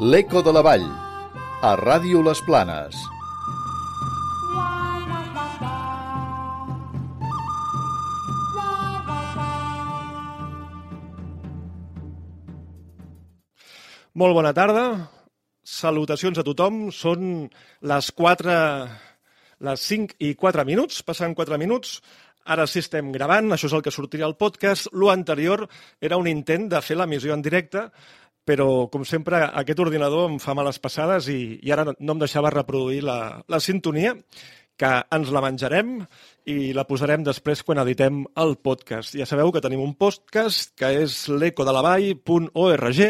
L'Eco de la Vall, a Ràdio Les Planes. Molt bona tarda. Salutacions a tothom. Són les 4, les 5 i 4 minuts, passant 4 minuts. Ara sí estem gravant, això és el que sortirà al podcast. Lo anterior era un intent de fer l'emissió en directe, però, com sempre, aquest ordinador em fa males passades i, i ara no em deixava reproduir la, la sintonia, que ens la menjarem i la posarem després quan editem el podcast. Ja sabeu que tenim un podcast que és l'ecodelavall.org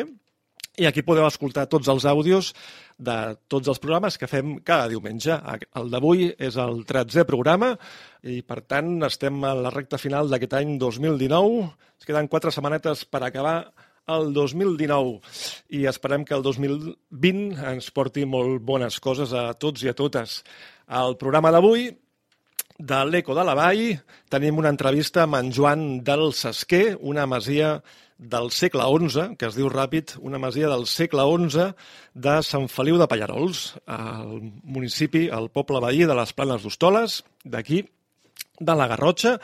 i aquí podeu escoltar tots els àudios de tots els programes que fem cada diumenge. El d'avui és el 13è programa i, per tant, estem a la recta final d'aquest any 2019. Es queden quatre setmanetes per acabar el 2019 i esperem que el 2020 ens porti molt bones coses a tots i a totes. Al programa d'avui de l'Eco de la Vall tenim una entrevista amb en Joan del Sesquer, una masia del segle XI, que es diu ràpid, una masia del segle XI de Sant Feliu de Pallarols, al municipi, al poble veí de les Planes d'Hostoles, d'aquí, de la Garrotxa.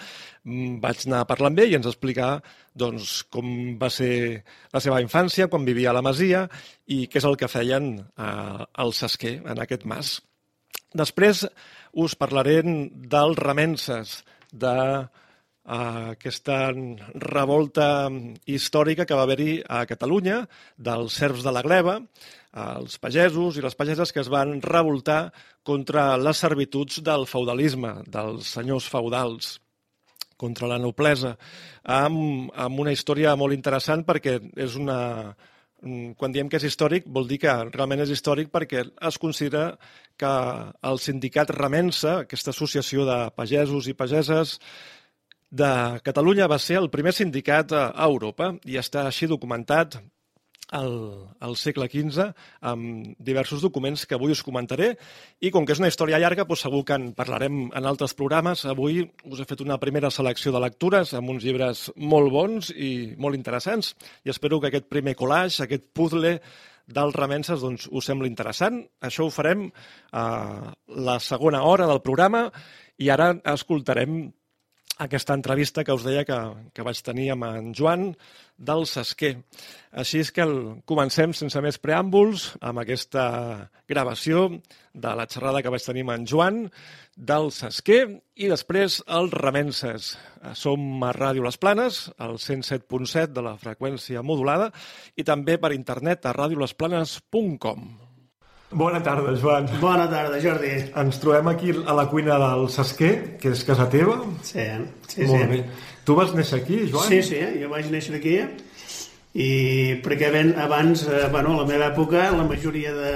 Mm, vaig anar a parlar amb ell i ens explicar doncs, com va ser la seva infància, quan vivia a la masia i què és el que feien eh, al Sesquer, en aquest mas. Després us parlaré dels remenses de aquesta revolta històrica que va haver-hi a Catalunya dels serfs de la gleba, els pagesos i les pageses que es van revoltar contra les servituds del feudalisme, dels senyors feudals, contra la noblesa, amb, amb una història molt interessant perquè és una, quan diem que és històric, vol dir que realment és històric perquè es considera que el sindicat Remensa, aquesta associació de pagesos i pageses, de Catalunya va ser el primer sindicat a Europa i està així documentat al, al segle XV amb diversos documents que avui us comentaré i com que és una història llarga doncs segur que en parlarem en altres programes. Avui us he fet una primera selecció de lectures amb uns llibres molt bons i molt interessants i espero que aquest primer collage, aquest puzzle dels remenses doncs, us sembla interessant. Això ho farem a la segona hora del programa i ara escoltarem aquesta entrevista que us deia que, que vaig tenir amb en Joan del Sesquer. Així és que el, comencem sense més preàmbuls amb aquesta gravació de la xerrada que vaig tenir amb en Joan del Sesquer i després els Remenses. Som a Ràdio Les Planes, al 107.7 de la freqüència modulada i també per internet a radiolesplanes.com. Bona tarda, Joan. Bona tarda, Jordi. Ens trobem aquí a la cuina del Sesquer, que és casa teva. Sí, sí, Molt sí. bé. Tu vas néixer aquí, Joan? Sí, sí, jo vaig néixer aquí i perquè ben, abans, eh, bueno, a la meva època, la majoria de,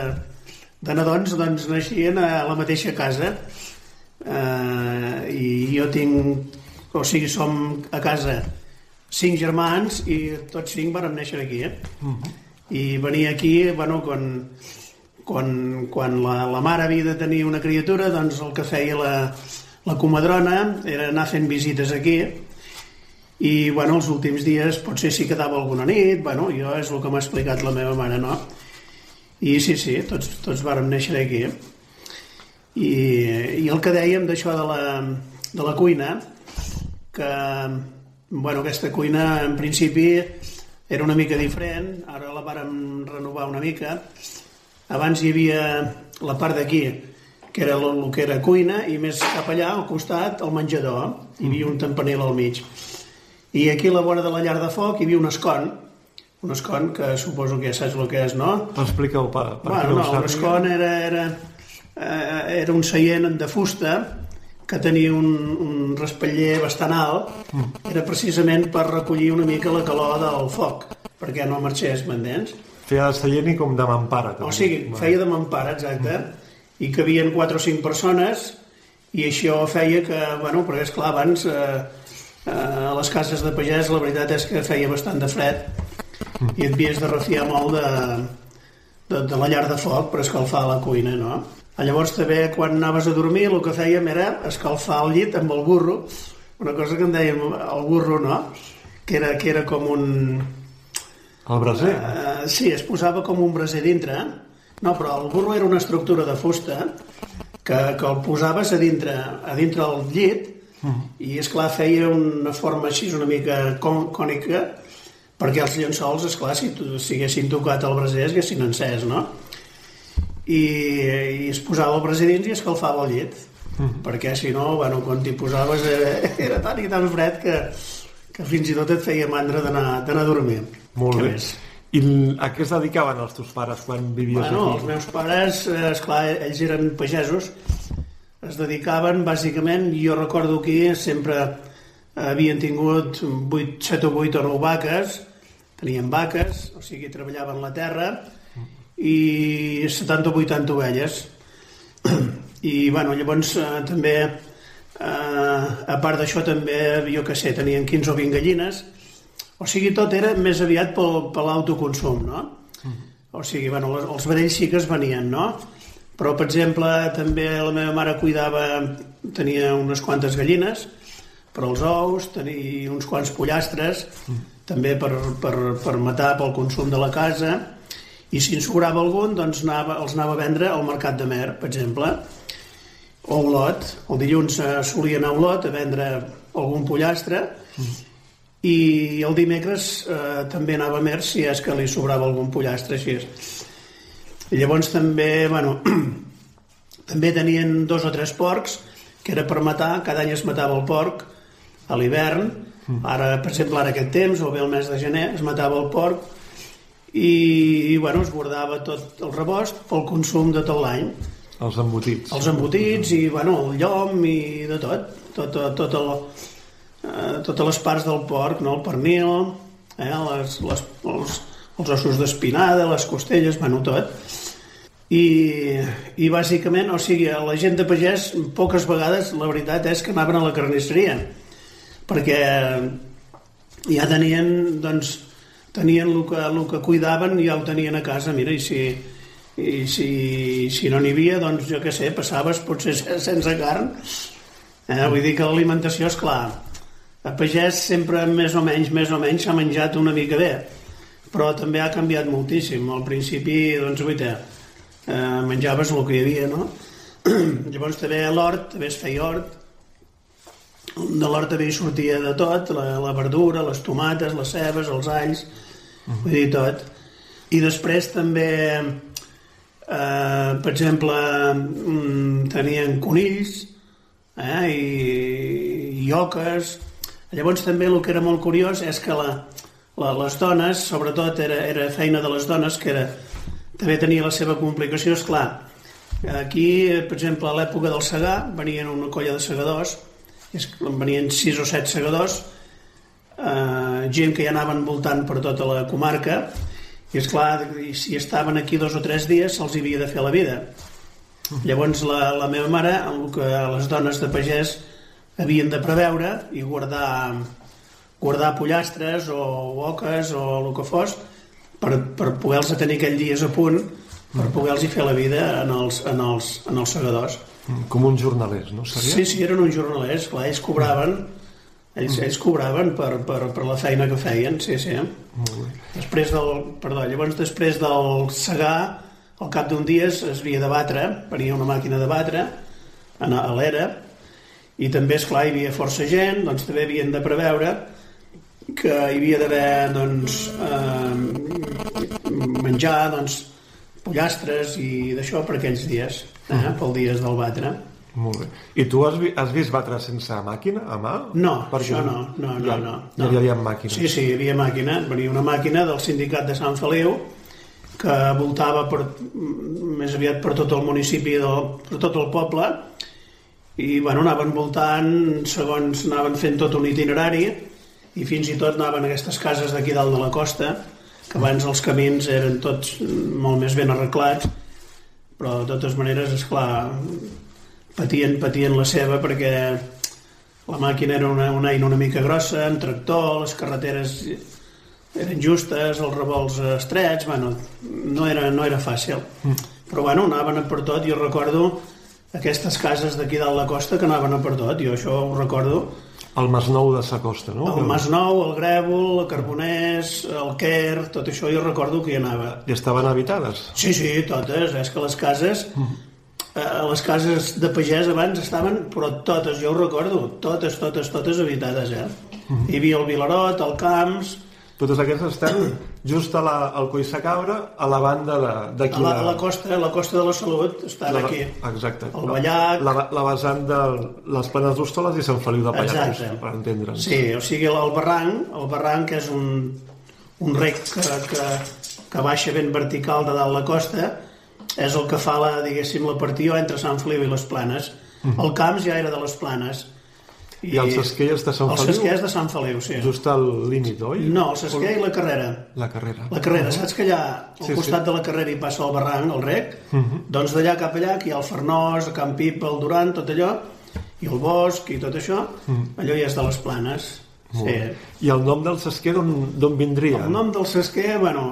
de nadons doncs, naixien a la mateixa casa eh, i jo tinc, o sigui, som a casa cinc germans i tots cinc vàrem néixer aquí, eh? Uh -huh. I venia aquí, bueno, quan, quan, quan la, la mare havia de tenir una criatura, doncs el que feia la, la comadrona era anar fent visites aquí i bueno, els últims dies potser si quedava alguna nit, bueno, jo és el que m'ha explicat la meva mare, no? I sí, sí, tots, tots vàrem néixer aquí. I, i el que dèiem d'això de, la, de la cuina, que bueno, aquesta cuina en principi era una mica diferent, ara la vàrem renovar una mica, abans hi havia la part d'aquí, que era el, que era cuina, i més cap allà, al costat, el menjador. Hi havia un tempanil al mig. I aquí a la vora de la llar de foc hi havia un escon, un escon que suposo que ja saps el que és, no? Explica-ho per, per Bueno, no, un escon era, era, eh, era un seient de fusta que tenia un, un respatller bastant alt, era precisament per recollir una mica la calor del foc, perquè no marxés, m'entens? Feia seient i com de mampara. També. O sigui, feia de mampara, exacte, mm. i que havien 4 o 5 persones, i això feia que, bueno, perquè esclar, abans eh, eh, a les cases de pagès la veritat és que feia bastant de fred i et havies de refiar molt de, de, de la llar de foc per escalfar la cuina, no? Llavors també quan anaves a dormir el que fèiem era escalfar el llit amb el burro, una cosa que en dèiem el burro, no? Que era, que era com un... El braser? Uh, sí, es posava com un braser dintre. No, però el burro era una estructura de fusta que, que el posaves a dintre, a dintre del llit i, és clar feia una forma així una mica cònica perquè els llençols, és clar si, si haguessin tocat el braser es haguessin encès, no? I, i es posava el braser dins i escalfava el llit -huh. perquè si no, bueno, quan t'hi posaves era, era tan i tan fred que, que fins i tot et feia mandra d'anar a dormir. Molt bé. Més? I a què es dedicaven els teus pares quan vivies bueno, aquí? Els meus pares, eh, esclar, ells eren pagesos, es dedicaven bàsicament, jo recordo que sempre havien tingut 8, 7 o 8 o 9 vaques, tenien vaques, o sigui, treballaven la terra, i 70 o 80 ovelles i bueno, llavors eh, també eh, a part d'això també jo que sé, tenien 15 o 20 gallines o sigui, tot era més aviat pel, per l'autoconsum no? Mm. o sigui, bueno, els, els vedells sí que es venien no? però per exemple també la meva mare cuidava tenia unes quantes gallines per als ous, tenia uns quants pollastres mm. també per, per, per matar pel consum de la casa i si en sobrava algun doncs anava, els anava a vendre al mercat de Mer, per exemple o Olot. El dilluns eh, solia anar a Olot a vendre algun pollastre mm. I el dimecres eh, també anava a Mer si és que li sobrava algun pollastre així. I llavors també, bueno, també tenien dos o tres porcs que era per matar, cada any es matava el porc a l'hivern, mm. ara, per exemple, ara aquest temps, o bé el mes de gener, es matava el porc i, i bueno, es guardava tot el rebost pel consum de tot l'any. Els embotits. Els embotits i, bueno, el llom i de tot. Tot, tot, tot el, eh, totes les parts del porc, no? el pernil, eh? les, les, els, els ossos d'espinada, les costelles, bueno, tot. I, i bàsicament, o sigui, la gent de pagès poques vegades la veritat és que anaven a la carnisseria perquè ja tenien doncs, tenien el que, el que cuidaven ja ho tenien a casa, mira, i si, i si, si no n'hi havia, doncs jo què sé, passaves potser sense carn. Eh? Vull dir que l'alimentació és clar. A pagès sempre més o menys, més o menys s'ha menjat una mica bé, però també ha canviat moltíssim. Al principi, doncs, vuita, eh, menjaves el que hi havia, no? Llavors també a l'hort, també es feia hort, de l'hort també hi sortia de tot, la, la verdura, les tomates, les cebes, els alls, vull dir tot. I després també eh, per exemple, mm, tenien conills eh, i, i oques. Llavors també el que era molt curiós és que la, la, les dones, sobretot era, era feina de les dones, que era, també tenia la seva complicació, és clar. Aquí, per exemple, a l'època del segar, venien una colla de segadors, és, venien sis o set segadors, eh, gent que ja anaven voltant per tota la comarca, i és clar, si estaven aquí dos o tres dies se'ls havia de fer la vida. Llavors la, la meva mare, el que les dones de pagès havien de preveure i guardar, guardar pollastres o oques o el que fos per, per poder-los tenir aquell dies a punt per poder-los fer la vida en els, en els, en els segadors. Com uns jornalers, no? Seria? Sí, sí, eren uns jornalers, clar, ells cobraven ells, ells cobraven per, per, per la feina que feien, sí, sí. Molt bé. Després del, perdó, llavors després del segar, al cap d'un dia es, es havia de batre, venia una màquina de batre a l'era, i també, és clar hi havia força gent, doncs també havien de preveure que hi havia d'haver, doncs, eh, menjar, doncs, pollastres i d'això per aquells dies, eh, mm. pel dies del batre. Molt bé. I tu has, vi has vist batre sense màquina, a mà? No, Perquè això no, no, no. Ja, no, no. hi havia màquines. Sí, sí, hi havia màquina. Venia una màquina del sindicat de Sant Feliu que voltava per, més aviat per tot el municipi, del, per tot el poble, i bueno, anaven voltant segons anaven fent tot un itinerari i fins i tot anaven a aquestes cases d'aquí dalt de la costa, que abans els camins eren tots molt més ben arreglats, però de totes maneres, és clar, patien, patien la seva perquè la màquina era una, una eina una mica grossa, amb tractor, les carreteres eren justes, els revolts estrets, bueno, no era, no era fàcil. Mm. Però bueno, anaven per tot, jo recordo aquestes cases d'aquí dalt la costa que anaven a per tot, jo això ho recordo, El Masnou de sa costa, no? El Masnou, el Grèvol, el Carbonès, el Quer, tot això jo recordo que hi anava. I estaven habitades? Sí, sí, totes. És que les cases, eh, les cases de pagès abans estaven, però totes, jo ho recordo, totes, totes, totes habitades, eh? Hi havia el Vilarot, el Camps, Totes aquestes estan just a la, al Coissa Cabra, a la banda de- d'aquí. a la, a la costa, a la costa de la Salut, estan la- aquí. Exacte. El Ballac. La, la vessant de les Planes d'Hostoles i Sant Feliu de Exacte. per entendre'ns. Sí, o sigui, el barranc, el barranc és un, un rec que, que, que baixa ben vertical de dalt la costa, és el que fa la, diguéssim, la partió entre Sant Feliu i les Planes. El Camps ja era de les Planes. I el Sesquer és de Sant El Feliu? Sesquer és de Sant Feliu, sí. Just al límit, oi? No, el Sesquer i la carrera. La carrera. La carrera, saps que allà, al Sí, costat sí. de la carrera hi passa el barranc, el rec? Doncs d'allà cap allà, que hi ha el Farnós, el Camp Pip, el Duran, tot allò, i el bosc i tot això, allò ja és de les planes. Sí. I el nom del Sesquer d'on d'on vindria? El nom del Sesquer, bueno,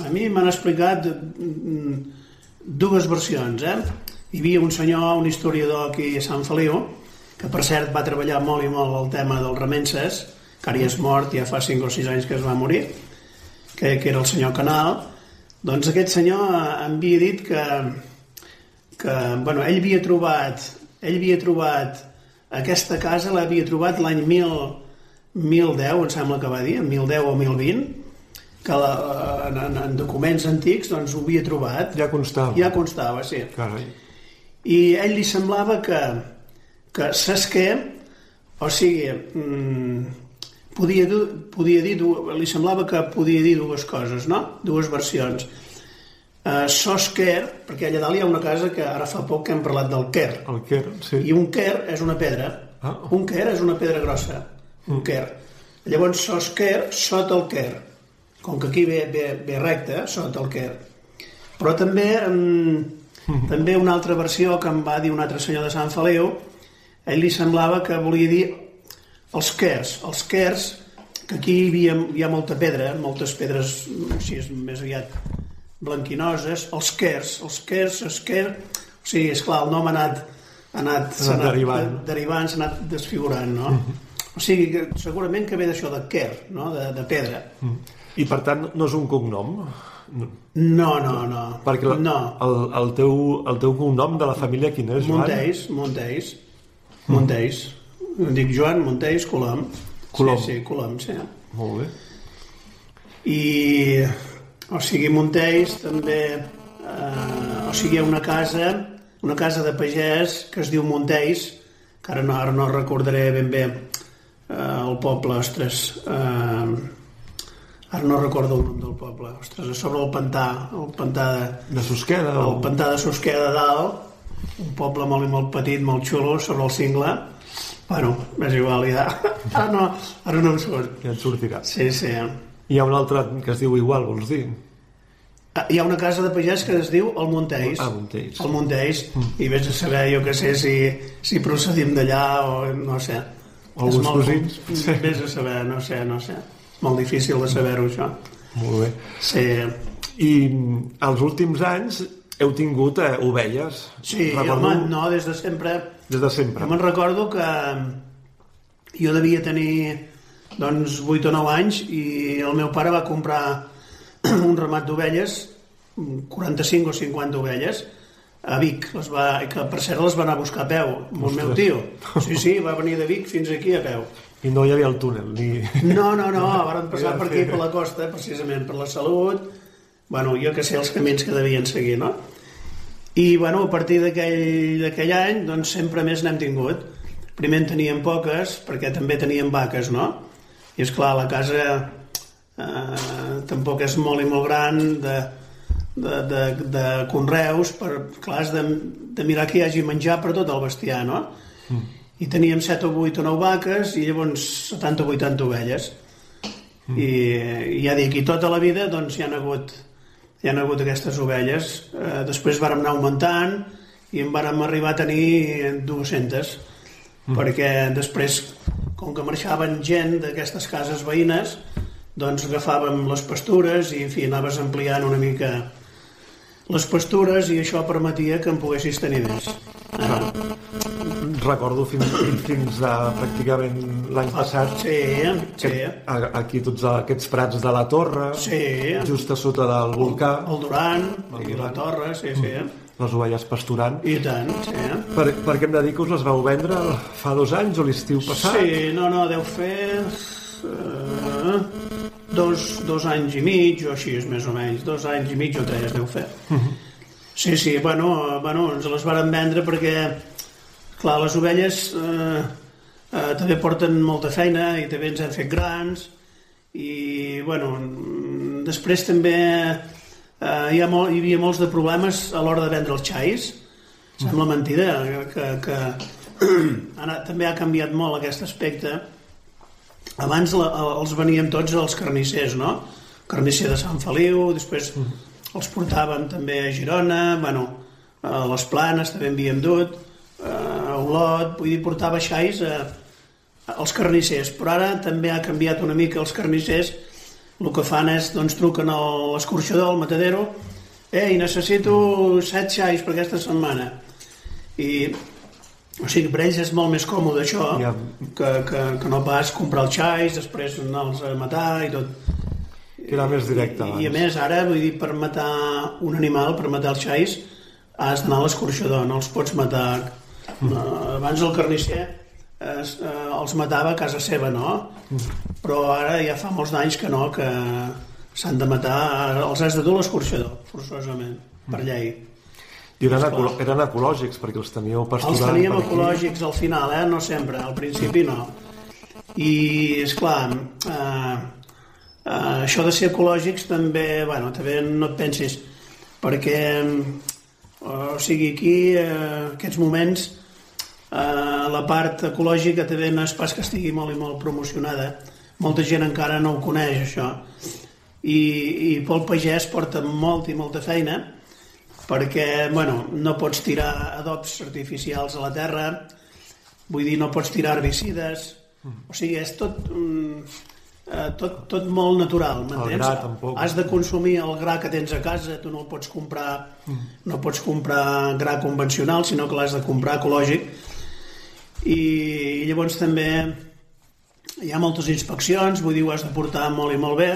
a mi m'han explicat mm, dues versions, eh? Hi havia un senyor, un historiador aquí a Sant Feliu, que per cert va treballar molt i molt el tema dels remenses, que ara ja és mort, ja fa 5 o 6 anys que es va morir, que, que era el senyor Canal, doncs aquest senyor eh, em havia dit que, que bueno, ell havia trobat ell havia trobat aquesta casa l'havia trobat l'any 1000 1010, em sembla que va dir, en 1010 o 1020, que la, en, en, en documents antics doncs ho havia trobat. Ja constava. Ja constava, sí. Carai. I ell li semblava que, que saps què? O sigui, mm, podia, podia dir, li semblava que podia dir dues coses, no? Dues versions. Uh, Sosquer, perquè allà dalt hi ha una casa que ara fa poc que hem parlat del Quer, El Quer, sí. i un quer és una pedra. Ah. Un quer és una pedra grossa. Un quer. Llavors, sos quer sota el quer. Com que aquí ve, ve, ve recte, sota el quer. Però també, mm, també una altra versió que em va dir un altre senyor de Sant Feliu, a ell li semblava que volia dir els quers. Els quers, que aquí hi, havia, hi ha molta pedra, moltes pedres així més aviat blanquinoses, els quers, els quers, els quer... O sigui, esclar, el nom ha anat, ha anat, s'ha anat derivant. de- derivant, s'ha anat desfigurant, no? O sigui, que segurament que ve d'això de quer, no? De, de pedra. I per tant no és un cognom? No. No, no. Perquè la, no. el, el, teu, el teu cognom de la família quin és, Joan? Monteis, Monteis, Monteis. Em dic Joan Monteis Colom. Colom. Sí, sí, Colom, sí. Molt bé. I, o sigui, Monteis també... Eh, o sigui, hi ha una casa, una casa de pagès que es diu Monteis, que ara no, ara no recordaré ben bé eh, el poble, ostres... Eh, ara no recordo el nom del poble. Ostres, a sobre el pantà, el pantà de, De Susqueda? el O... pantà de Susqueda Dalt, un poble molt i molt petit, molt xulo, sobre el cingle. Bueno, és igual, ja. Ara no, ara no em surt. Ja et sortirà. Sí, sí. Hi ha un altre que es diu igual, vols dir? Ah, Hi ha una casa de pagès que es diu el Monteis. Ah, Monteis. El Monteis. I vés a saber, jo que sé, si, si procedim d'allà o no sé. O alguns molt- cosins, potser. Vés a saber, no sé, no sé. Molt difícil de saber-ho, això. Molt bé. Sí, I mm, els últims anys heu tingut eh, ovelles? sí Recordo home, no, des de sempre... Des de sempre. Jo me'n recordo que jo devia tenir doncs 8 o 9 anys i el meu pare va comprar un ramat d'ovelles, 45 o 50 ovelles, a Vic, les va, que per cert les va anar a buscar a peu, amb el meu tio. Sí, sí, va venir de Vic fins aquí a peu. I no hi havia el túnel, ni... No, no, no, varen passar per aquí, per la costa, precisament per la salut, bueno, jo que sé els camins que devien seguir, no? I, bueno, a partir d'aquell any, doncs sempre més n'hem tingut. Primer en teníem poques, perquè també teníem vaques, no? I, és clar la casa eh, tampoc és molt i molt gran, de, de, de, de conreus, per, clar, has de, de mirar que hi hagi menjar per tot el bestiar, no? Mm. I teníem 7 o 8 o 9 vaques i llavors 70 o 80 ovelles. Mm. I, I ja dic, i tota la vida doncs hi han hagut, hi han hagut aquestes ovelles. Eh, després vàrem anar augmentant i en vàrem arribar a tenir 200 mm. perquè després, com que marxaven gent d'aquestes cases veïnes, doncs agafàvem les pastures i, en fi, anaves ampliant una mica les pastures i això permetia que en poguessis tenir més. Eh, recordo fins, fins a pràcticament l'any passat Sí, sí. que, aquí tots aquests prats de la torre Sí. just a sota del volcà El Duran, El i la Duran. Torre, sí, sí. les ovelles pasturant I tant, sí. per, perquè em dedico us les vau vendre fa dos anys o l'estiu passat Sí, no, no, deu fer uh, dos, dos anys i mig o així, més o menys, dos anys i mig o tres deu fer. Sí, sí, bueno, bueno ens les varen vendre perquè, clar, les ovelles eh, eh, també porten molta feina i també ens han fet grans i, bueno, mm, després també eh, hi, ha molt, hi havia molts de problemes a l'hora de vendre els xais. Sembla mentida que, que ara també ha canviat molt aquest aspecte. Abans la, els veníem tots els carnissers, no? Carnisser de Sant Feliu, després els portàvem també a Girona, bueno, a les Planes també en havíem dut, a Olot, vull dir, portava xais a, als carnissers, però ara també ha canviat una mica els carnissers, el que fan és, doncs, truquen a l'escorxador, al matadero, ei, necessito set xais per aquesta setmana. I, o sigui, per ells és molt més còmode això, Ja. que, que, que no pas comprar els xais, després anar-los a matar i tot. que era més directe I a abans. més, ara, vull dir, per matar un animal, per matar els xais, has d'anar a l'escorxador, no els pots matar... Uh, abans el carnisser es, uh, els matava a casa seva, no? Però ara ja fa molts d'anys que no, que s'han de matar... Els has de dur l'escorxador, forçosament, per llei. I eren, ecolo eren ecològics perquè els teníeu pasturant Els teníem aquí. ecològics al final, eh? no sempre, al principi no. I, és clar, eh, eh, això de ser ecològics també, bueno, també no et pensis, perquè, eh, o sigui, aquí, eh, aquests moments, eh, la part ecològica també no és pas que estigui molt i molt promocionada. Molta gent encara no ho coneix, això. I, i Pol Pagès porta molt i molta feina, perquè bueno, no pots tirar adobs artificials a la terra, vull dir, no pots tirar herbicides, o sigui, és tot, mm, tot, tot molt natural, m'entens? gra tampoc. Has de consumir el gra que tens a casa, tu no el pots comprar, no pots comprar gra convencional, sinó que l'has de comprar ecològic, i llavors també hi ha moltes inspeccions, vull dir, ho has de portar molt i molt bé,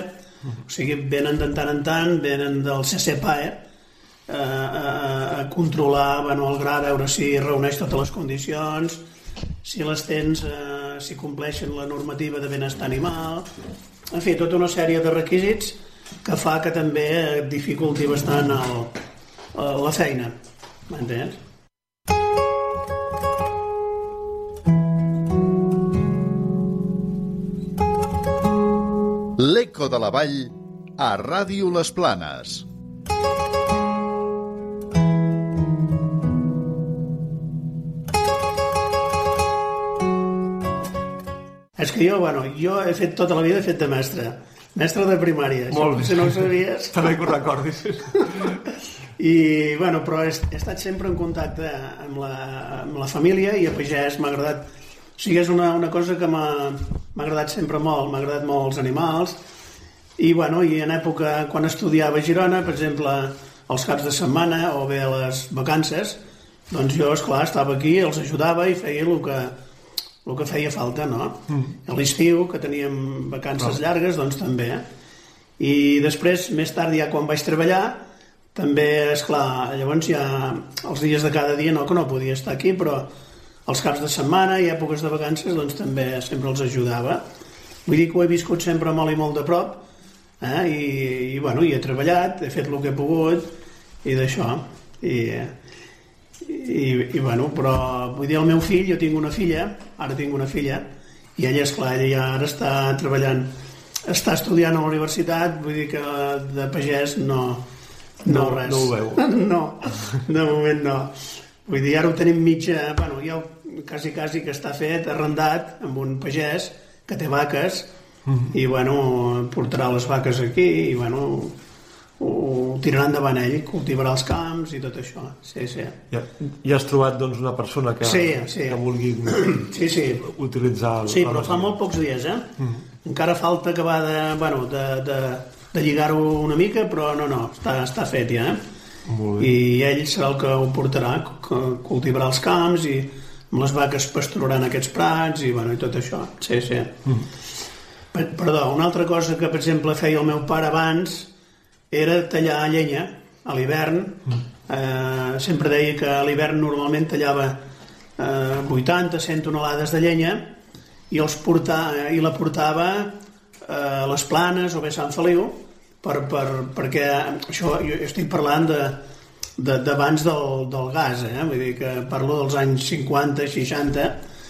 o sigui, venen de tant en tant, venen del CCPAE, eh, a, a controlar bueno, el gra, a veure si reuneix totes les condicions, si les tens, eh, si compleixen la normativa de benestar animal, en fi, tota una sèrie de requisits que fa que també dificulti bastant el, el, la feina, m'entens? L'Eco de la Vall a Ràdio Les Planes. És que jo, bueno, jo he fet tota la vida he fet de mestre, mestre de primària, Molt bé. si no ho sabies. També que ho recordis. I, bueno, però he, he estat sempre en contacte amb la, amb la família i a pagès m'ha agradat... O sigui, és una, una cosa que m'ha m'ha agradat sempre molt, m'ha agradat molt els animals i, bueno, i en època, quan estudiava a Girona, per exemple, els caps de setmana o bé a les vacances, doncs jo, esclar, estava aquí, els ajudava i feia el que, el que feia falta, no? Mm. A l'estiu, que teníem vacances llargues, doncs també. I després, més tard, ja quan vaig treballar, també, és clar, llavors ja els dies de cada dia no, que no podia estar aquí, però els caps de setmana i èpoques de vacances doncs també sempre els ajudava. Vull dir que ho he viscut sempre molt i molt de prop eh? I, i, bueno, i he treballat, he fet el que he pogut i d'això. I, i, i bueno, però vull dir, el meu fill, jo tinc una filla, ara tinc una filla, i ella, esclar, ella ja ara està treballant, està estudiant a la universitat, vull dir que de pagès no, no, No- res. no ho veu. No, de moment no. Vull dir, ara ho tenim mitja, bueno, ja ho, quasi, quasi que està fet, arrendat, amb un pagès que té vaques, i, bueno, portarà les vaques aquí, i, bueno, ho, ho tirarà endavant ell, cultivarà els camps i tot això. Sí, sí. Ja, ja has trobat doncs, una persona que, Sí, sí. que vulgui Sí, sí. utilitzar el, Sí, però fa molt pocs dies, eh? Encara falta acabar de, bueno, de, de, de lligar-ho una mica, però no, no, està, està fet ja, eh? Molt bé. I ell serà el que ho portarà, que cultivarà els camps i amb les vaques pasturant aquests prats i, bueno, i tot això. Sí, sí. Mm. Perdó, una altra cosa que, per exemple, feia el meu pare abans era tallar llenya a l'hivern. Mm. Eh, sempre deia que a l'hivern normalment tallava eh, 80-100 tonelades de llenya i, els porta, eh, i la portava eh, a les planes o bé a Sant Feliu per, per, perquè això jo estic parlant de, d'abans de, del, del gas, eh? vull dir que parlo dels anys 50, 60,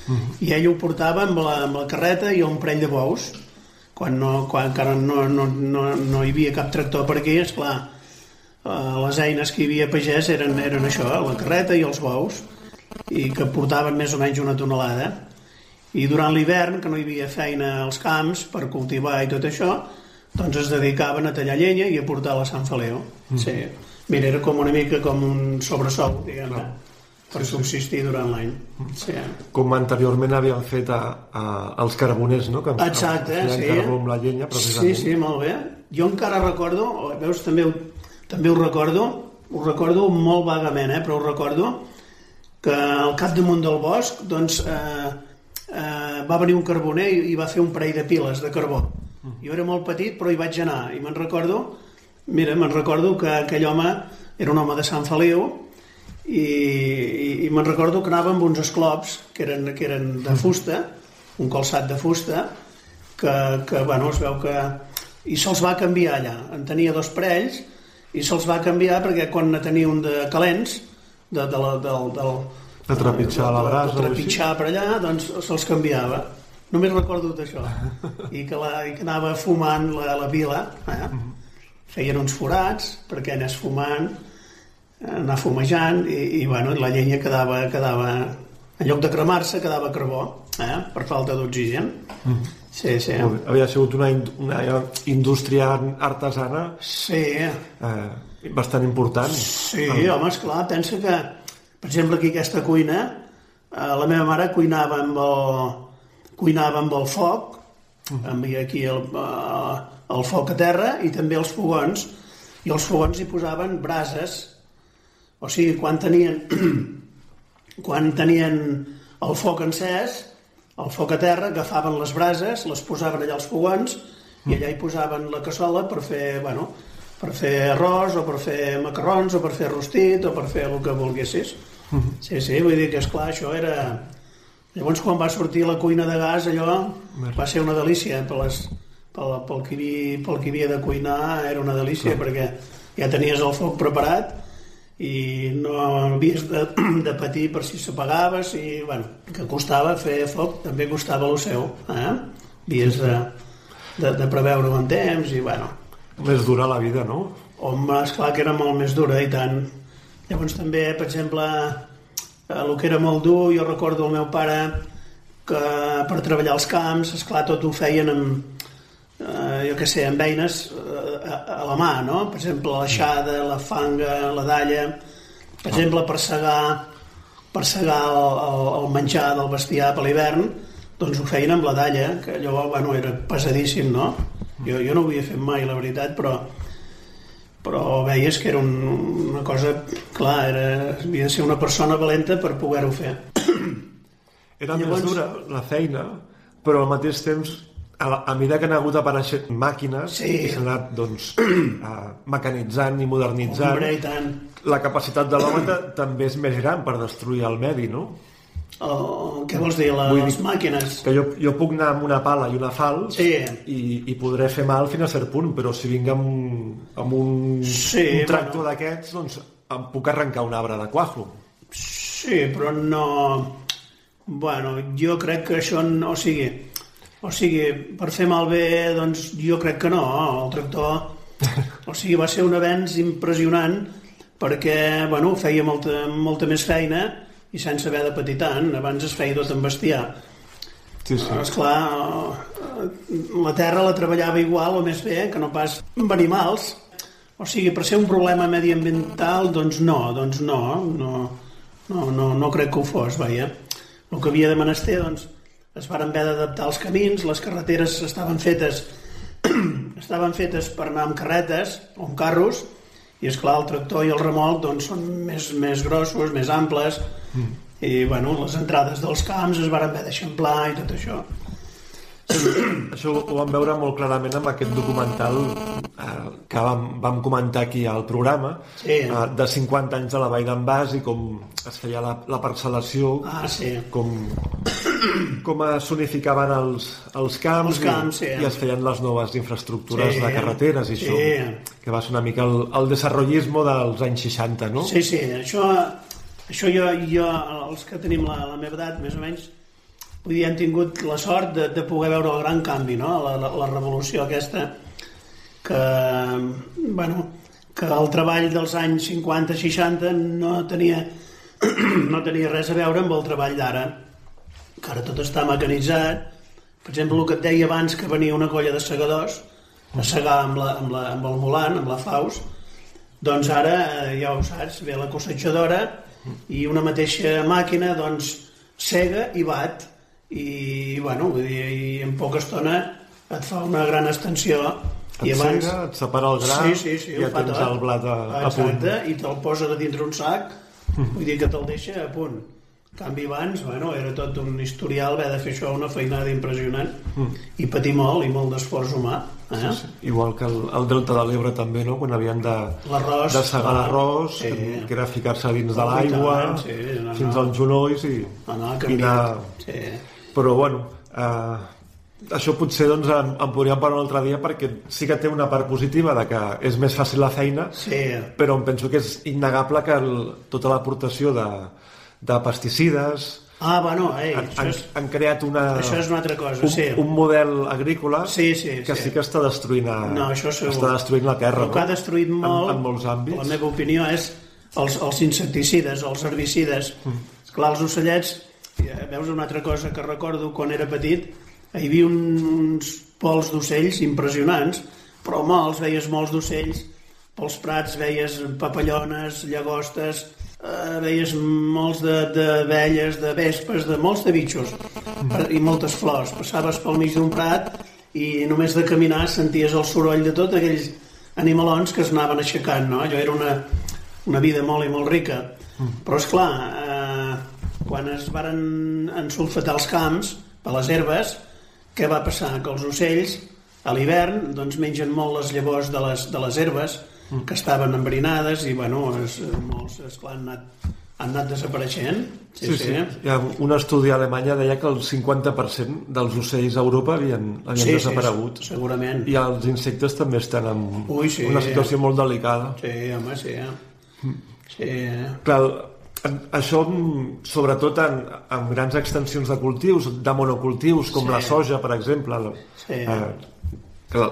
uh -huh. i ell ho portava amb la, amb la carreta i un parell de bous, quan, no, quan encara no, no, no, no hi havia cap tractor per aquí, és clar, eh, les eines que hi havia pagès eren, eren això, la carreta i els bous, i que portaven més o menys una tonelada. I durant l'hivern, que no hi havia feina als camps per cultivar i tot això, doncs es dedicaven a tallar llenya i a portar-la a Sant Feliu. Mm. Sí. Mira, era com una mica com un sobresou, diguem no. per subsistir durant l'any. Sí. Com anteriorment havien fet a, a, els carboners, no? Que Exacte, sí. carbó amb la llenya, precisament. Sí, sí, molt bé. Jo encara recordo, veus, també també ho recordo, ho recordo molt vagament, eh, però ho recordo que al cap damunt del bosc doncs, eh, eh, va venir un carboner i, i va fer un parell de piles de carbó. Mm. Jo era molt petit, però hi vaig anar, i me'n recordo Mira, me'n recordo que aquell home era un home de Sant Feliu i, i, i me'n recordo que anava amb uns esclops que eren, que eren de fusta, un calçat de fusta, que, que bueno, es veu que... I se'ls va canviar allà. En tenia dos parells i se'ls va canviar perquè quan ne tenia un de calents, de, de la, del, del, de trepitjar la brasa de trepitjar per allà, doncs se'ls canviava. Només recordo d'això. I que, la, i que anava fumant la, la vila eh? Mhm feien uns forats perquè anés fumant, anar fumejant i, i bueno, la llenya quedava, quedava en lloc de cremar-se quedava carbó eh? per falta d'oxigen mm. sí, sí. havia sigut una, una indústria artesana sí. eh, bastant important sí, ah. home, esclar, pensa que per exemple aquí aquesta cuina eh, la meva mare cuinava amb el, cuinava amb el foc mm. amb aquí el, eh, el foc a terra i també els fogons, i els fogons hi posaven brases, o sigui, quan tenien, quan tenien el foc encès, el foc a terra, agafaven les brases, les posaven allà als fogons, i allà hi posaven la cassola per fer, bueno, per fer arròs, o per fer macarrons, o per fer rostit, o per fer el que volguessis. Sí, sí, vull dir que, és clar això era... Llavors, quan va sortir la cuina de gas, allò va ser una delícia per les, pel, pel, que havia, pel que havia de cuinar era una delícia Clar. perquè ja tenies el foc preparat i no havies de, de patir per si s'apagava, si, bueno, que costava fer foc, també costava el seu, eh? Havies de, de, de preveure en temps i, bueno... Més dura la vida, no? Home, esclar que era molt més dura, i tant. Llavors també, per exemple, eh, el que era molt dur, jo recordo el meu pare que per treballar als camps, esclar, tot ho feien amb, eh, jo què sé, amb eines eh, a, a la mà, no? Per exemple, l'aixada, la fanga, la dalla, per exemple, per segar, per segar el, el, el menjar del bestiar per l'hivern, doncs ho feien amb la dalla, que allò, bueno, era pesadíssim, no? Jo, jo no ho havia fet mai, la veritat, però però veies que era un, una cosa, clar, era, havia de ser una persona valenta per poder-ho fer. Era Llavors, més dura la feina, però al mateix temps a, a mesura que han hagut apareixent màquines sí. i s'han anat doncs, uh, mecanitzant i modernitzant, Hombre, i tant. la capacitat de l'home també és més gran per destruir el medi, no? Oh, què vols dir, les dir màquines? Que jo, jo puc anar amb una pala i una falç sí. i, i podré fer mal fins a cert punt, però si vinc amb, amb un, sí, un tractor bueno. d'aquests, doncs em puc arrencar un arbre de cuajo. Sí, però no... Bueno, jo crec que això no... O sigui, o sigui, per fer malbé, doncs jo crec que no. El tractor... O sigui, va ser un avenç impressionant perquè, bueno, feia molta, molta més feina i sense haver de patir tant. Abans es feia tot en bestiar. Sí, sí. Esclar, la terra la treballava igual o més bé que no pas amb animals. O sigui, per ser un problema mediambiental, doncs no, doncs no, no, no, no, no crec que ho fos, vaja. El que havia de menester, doncs, es van haver d'adaptar els camins, les carreteres estaven fetes estaven fetes per anar amb carretes o amb carros, i és clar el tractor i el remolc doncs, són més, més grossos, més amples, mm. i bueno, les entrades dels camps es van haver d'eixamplar i tot això. Això ho vam veure molt clarament amb aquest documental eh, que vam, vam comentar aquí al programa Sí. eh, de 50 anys de la Vall d'en Bas i com es feia la, la parcel·lació Ah, sí. com, com es sonificaven els, els camps, Els camps, sí. i, i es feien les noves infraestructures Sí. de carreteres i Sí. això que va ser una mica el, el desarrollismo dels anys 60 no? Sí, sí, això, això jo, jo, els que tenim la, la meva edat, més o menys, vull dir, hem tingut la sort de, de poder veure el gran canvi, no? la, la, la revolució aquesta, que, bueno, que el treball dels anys 50-60 no tenia, no tenia res a veure amb el treball d'ara, que ara tot està mecanitzat. Per exemple, el que et deia abans que venia una colla de segadors a segar amb, la, amb, la, amb el volant, amb la faus, doncs ara, eh, ja ho saps, ve la cosetjadora i una mateixa màquina doncs sega i bat i, bueno, vull dir, i en poca estona et fa una gran extensió i Et abans... sega, et separa el gra sí, sí, sí, i ja tens tot. el blat a, a punt. Exacte, i te'l posa de dintre un sac, vull dir que te'l deixa a punt. En canvi abans, bueno, era tot un historial haver de fer això, una feinada impressionant, i patir molt, i molt d'esforç humà. Eh? Igual que el, el Delta de l'Ebre també, no? Quan havien de, de segar l'arròs, Sí. que, que era ficar-se dins de i l'aigua, sí, no, fins no. als genolls i, No, no, ha i anar... Sí. Però bueno, eh, això potser doncs, en, en podríem parlar un altre dia perquè sí que té una part positiva de que és més fàcil la feina, Sí, però em penso que és innegable que el, tota l'aportació de, de pesticides Ah, bueno, ei, han, això han, és, han creat una, això és una altra cosa, un, sí. un model agrícola Sí, sí, que sí. sí que està destruint, a, No, això segur. està destruint la terra. El que ha destruït molt, En, en molts àmbits. la meva opinió, és els, els insecticides, els herbicides. Mm. Esclar, els ocellets, veus una altra cosa que recordo quan era petit, hi havia un, uns pols d'ocells impressionants, però molts, veies molts d'ocells, pels prats veies papallones, llagostes, eh, veies molts d'abelles, de, de vespes, de molts de bitxos i moltes flors. Passaves pel mig d'un prat i només de caminar senties el soroll de tots aquells animalons que es anaven aixecant, no? Allò era una, una vida molt i molt rica. Però, és clar, eh, quan es varen ensulfatar els camps per les herbes, què va passar? Que els ocells, a l'hivern, doncs mengen molt les llavors de les, de les herbes, que estaven enverinades i, bueno, es, molts, esclar, han anat, han anat desapareixent. Sí, sí. Hi ha un estudi a Alemanya deia que el 50% dels ocells a Europa havien, havien Sí, sí, desaparegut. segurament. I els insectes també estan en Ui, sí. una situació molt delicada. Sí, home, sí. Sí, Clar, en- això mm, sobretot en, en grans extensions de cultius, de monocultius, com Sí. la soja, per exemple. Sí. Eh,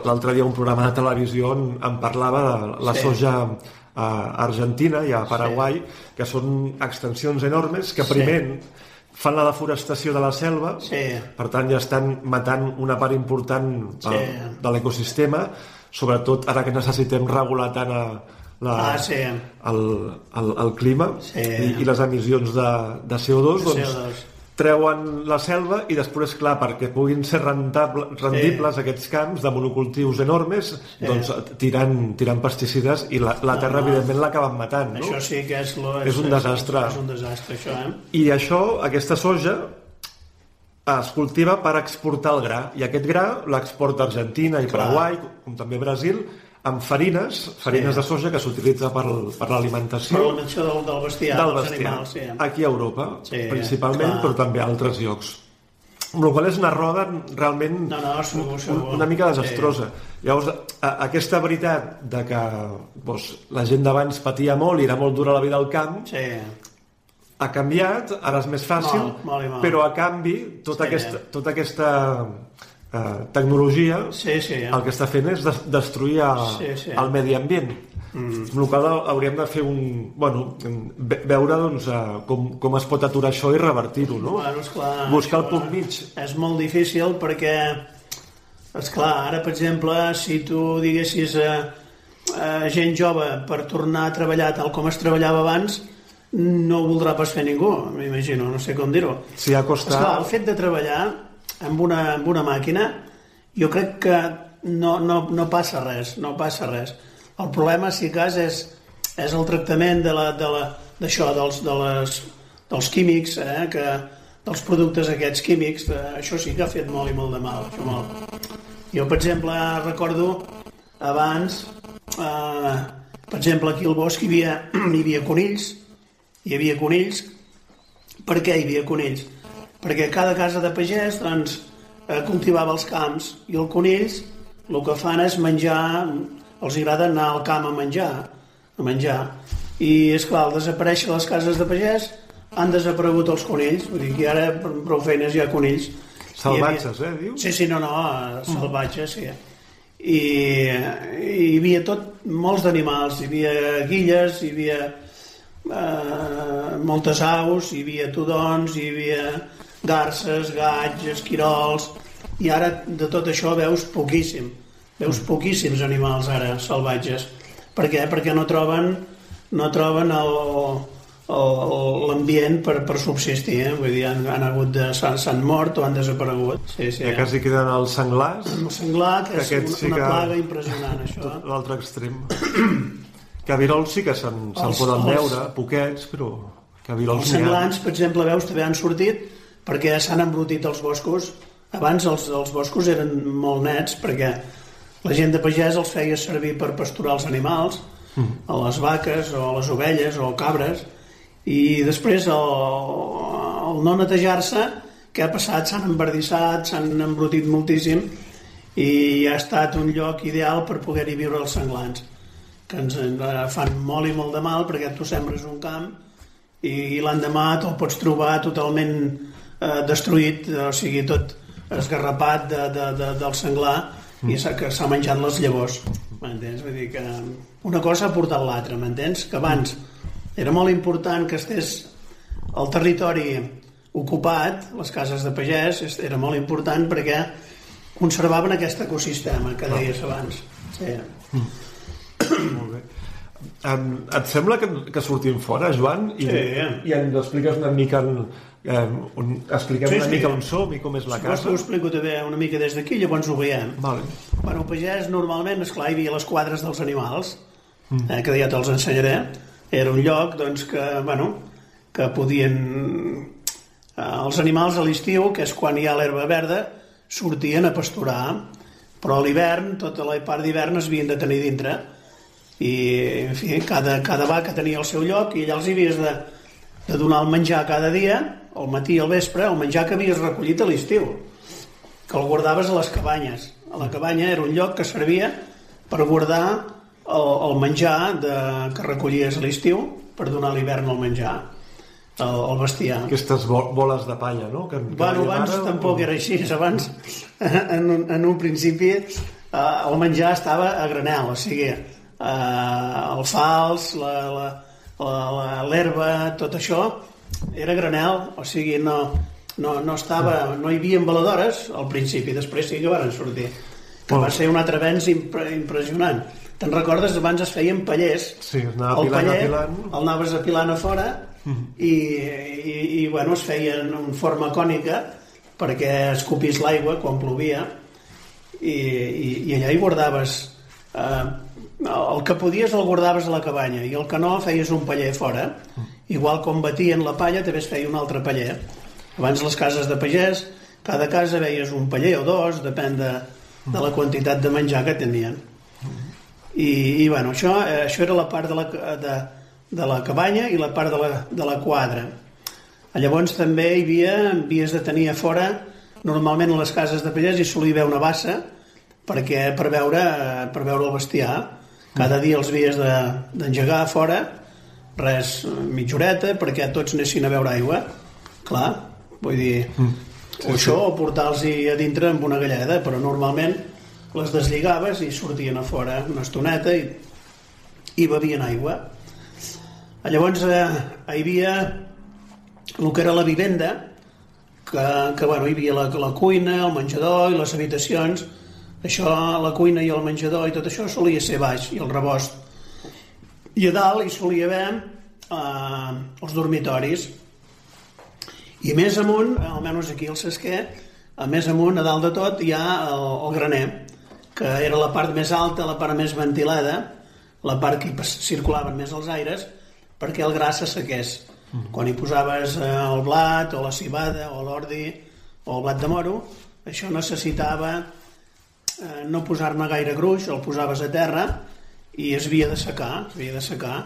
l'altre dia un programa de televisió en, en parlava de la Sí. soja a Argentina i a Paraguai, que són extensions enormes que Sí. primer fan la deforestació de la selva, Sí. per tant ja estan matant una part important Sí. eh, de l'ecosistema, sobretot ara que necessitem regular tant a la, Ah, sí. el, el, el clima Sí. i, i les emissions de, de CO2, De doncs, CO2. treuen la selva i després, clar, perquè puguin ser rentable, rendibles aquests camps de monocultius enormes, doncs tirant, tirant pesticides i la, la terra, no. evidentment, l'acaben matant, no? Això sí que és... Lo, És un desastre. És un desastre, això, eh? I això, aquesta soja, es cultiva per exportar el gra, i aquest gra l'exporta Argentina i Clar. Paraguai, com també Brasil, amb farines, farines Sí. de soja que s'utilitza per, per l'alimentació l'alimentació del, del bestiar, del bestiar, animals, sí. aquí a Europa, Sí, principalment, clar. però també a altres llocs. Amb la qual és una roda realment No, no, segur, segur. una mica desastrosa. Llavors, a, aquesta veritat de que doncs, la gent d'abans patia molt i era molt dura la vida al camp, Sí, ha canviat, ara és més fàcil, Molt, molt molt. però a canvi tota Sí. aquesta, tota aquesta eh, tecnologia sí, sí. el que està fent és des destruir a, Sí, sí. el medi ambient. Mm. Amb la qual hauríem de fer un... Bueno, ve veure doncs, eh, com, com es pot aturar això i revertir-ho, no? Bueno, esclar, Buscar el punt mig. És molt difícil perquè, és clar, ara, per exemple, si tu diguessis a, a gent jove per tornar a treballar tal com es treballava abans, no ho voldrà pas fer ningú, m'imagino, no sé com dir-ho. Si ha costat... Esclar, el fet de treballar amb una, amb una màquina, jo crec que no, no, no passa res, no passa res. El problema, si cas, és, és el tractament de la, de la, d'això, dels, de les, dels químics, eh, que, dels productes aquests químics, eh, això sí que ha fet molt i molt de mal. Això molt. Jo, per exemple, recordo abans, eh, per exemple, aquí al bosc hi havia, hi havia conills, hi havia conills. Per què hi havia conills? Perquè cada casa de pagès doncs, eh, cultivava els camps i els conills el que fan és menjar, els agrada anar al camp a menjar, a menjar. I, és clar, al desaparèixer les cases de pagès han desaparegut els conills, vull dir que ara prou feines hi ha conills. Salvatges, eh, dius? Sí, sí, no, no, salvatges, sí. I, i hi havia tot, molts d'animals, hi havia guilles, hi havia eh, moltes aus, hi havia tudons, hi havia garces, gats, esquirols, i ara de tot això veus poquíssim. Veus poquíssims animals ara salvatges. Per què? Perquè no troben, no troben l'ambient per, per subsistir. Eh? Vull dir, han, han hagut de... s'han mort o han desaparegut. Sí, sí, Ja quasi queden els senglars, El senglar, que és una, sí una que- plaga impressionant, això. l'altre extrem. Virols sí que se'n se poden els- veure, poquets, però Virols Els senglans, per exemple, veus, també han sortit perquè s'han embrutit els boscos. Abans els, els boscos eren molt nets perquè la gent de pagès els feia servir per pasturar els animals, Mm. a les vaques o a les ovelles o cabres, i després el, el no netejar-se, què ha passat? S'han embardissat, s'han embrutit moltíssim i ha estat un lloc ideal per poder-hi viure els senglans que ens eh, fan molt i molt de mal perquè tu sembres un camp i, i l'endemà te'l pots trobar totalment eh, destruït, o sigui, tot esgarrapat de, de, de, del senglar i s'ha que s'ha menjat les llavors m'entens? Vull dir que una cosa ha portat l'altra, m'entens? Que abans era molt important que estés el territori ocupat, les cases de pagès, era molt important perquè conservaven aquest ecosistema que deies abans. Sí. Molt bé. Um, et sembla que, que sortim fora, Joan? I, Sí. I ens expliques una mica... Um, on, expliquem Sí, una mica on som i com és la Si casa. t'ho explico també una mica des d'aquí, llavors ho veiem. Vale. Bueno, el pagès normalment, esclar, hi havia les quadres dels animals, eh, que ja te'ls ensenyaré. Era un lloc, doncs, que, bueno, que podien... Eh, els animals a l'estiu, que és quan hi ha l'herba verda, sortien a pasturar, però a l'hivern, tota la part d'hivern es havien de tenir dintre. I, en fi, cada, cada vaca tenia el seu lloc i allà els hi havies de, de donar el menjar cada dia, al matí i al vespre, el menjar que havies recollit a l'estiu que el guardaves a les cabanyes. A la cabanya era un lloc que servia per guardar el, el menjar de, que recollies a l'estiu per donar a l'hivern el menjar, el, el bestiar. Aquestes bo- boles de palla, no? Que, que Bueno, abans ara, tampoc era així. Abans, en un, en un principi, eh, el menjar estava a granel, o sigui, eh, el fals, la- la- l'herba, tot això, era granel, o sigui, no, no, no, estava, no hi havia embaladores al principi, després sí que van sortir, que va ser un altre avenç impre, impressionant. Te'n recordes? Abans es feien pallers. Sí, es anava el apilant, paller, apilant. el anaves apilant a fora i, i, i bueno, es feien en forma cònica perquè escopís l'aigua quan plovia i, i, i allà hi guardaves eh, el que podies el guardaves a la cabanya i el que no feies un paller fora igual com batien la palla també es feia un altre paller abans les cases de pagès cada casa veies un paller o dos depèn de, de la quantitat de menjar que tenien i, i bueno, això, eh, això era la part de la, de, de la cabanya i la part de la, de la quadra. Llavors també hi havia, havies de tenir a fora, normalment a les cases de pagès hi solia haver una bassa perquè, per, veure, per veure el bestiar. Cada dia els havies de- d'engegar de, fora, res, mitja horeta, perquè tots anessin a veure aigua. Clar, vull dir, o això o portar-los a dintre amb una galleda, però normalment les deslligaves i sortien a fora una estoneta i, i bevien aigua. Llavors eh, hi havia el que era la vivenda, que, que bueno, hi havia la, la cuina, el menjador i les habitacions. Això, la cuina i el menjador i tot això solia ser baix, i el rebost. I a dalt hi solia haver eh, els dormitoris. I més amunt, almenys aquí al Sesquer, a més amunt, a dalt de tot, hi ha el, el graner, que era la part més alta, la part més ventilada, la part que hi circulaven més els aires, perquè el gra s'assequés. Quan hi posaves eh, el blat, o la cibada, o l'ordi, o el blat de moro, això necessitava eh, no posar-ne gaire gruix, el posaves a terra i es havia de secar, es havia de secar,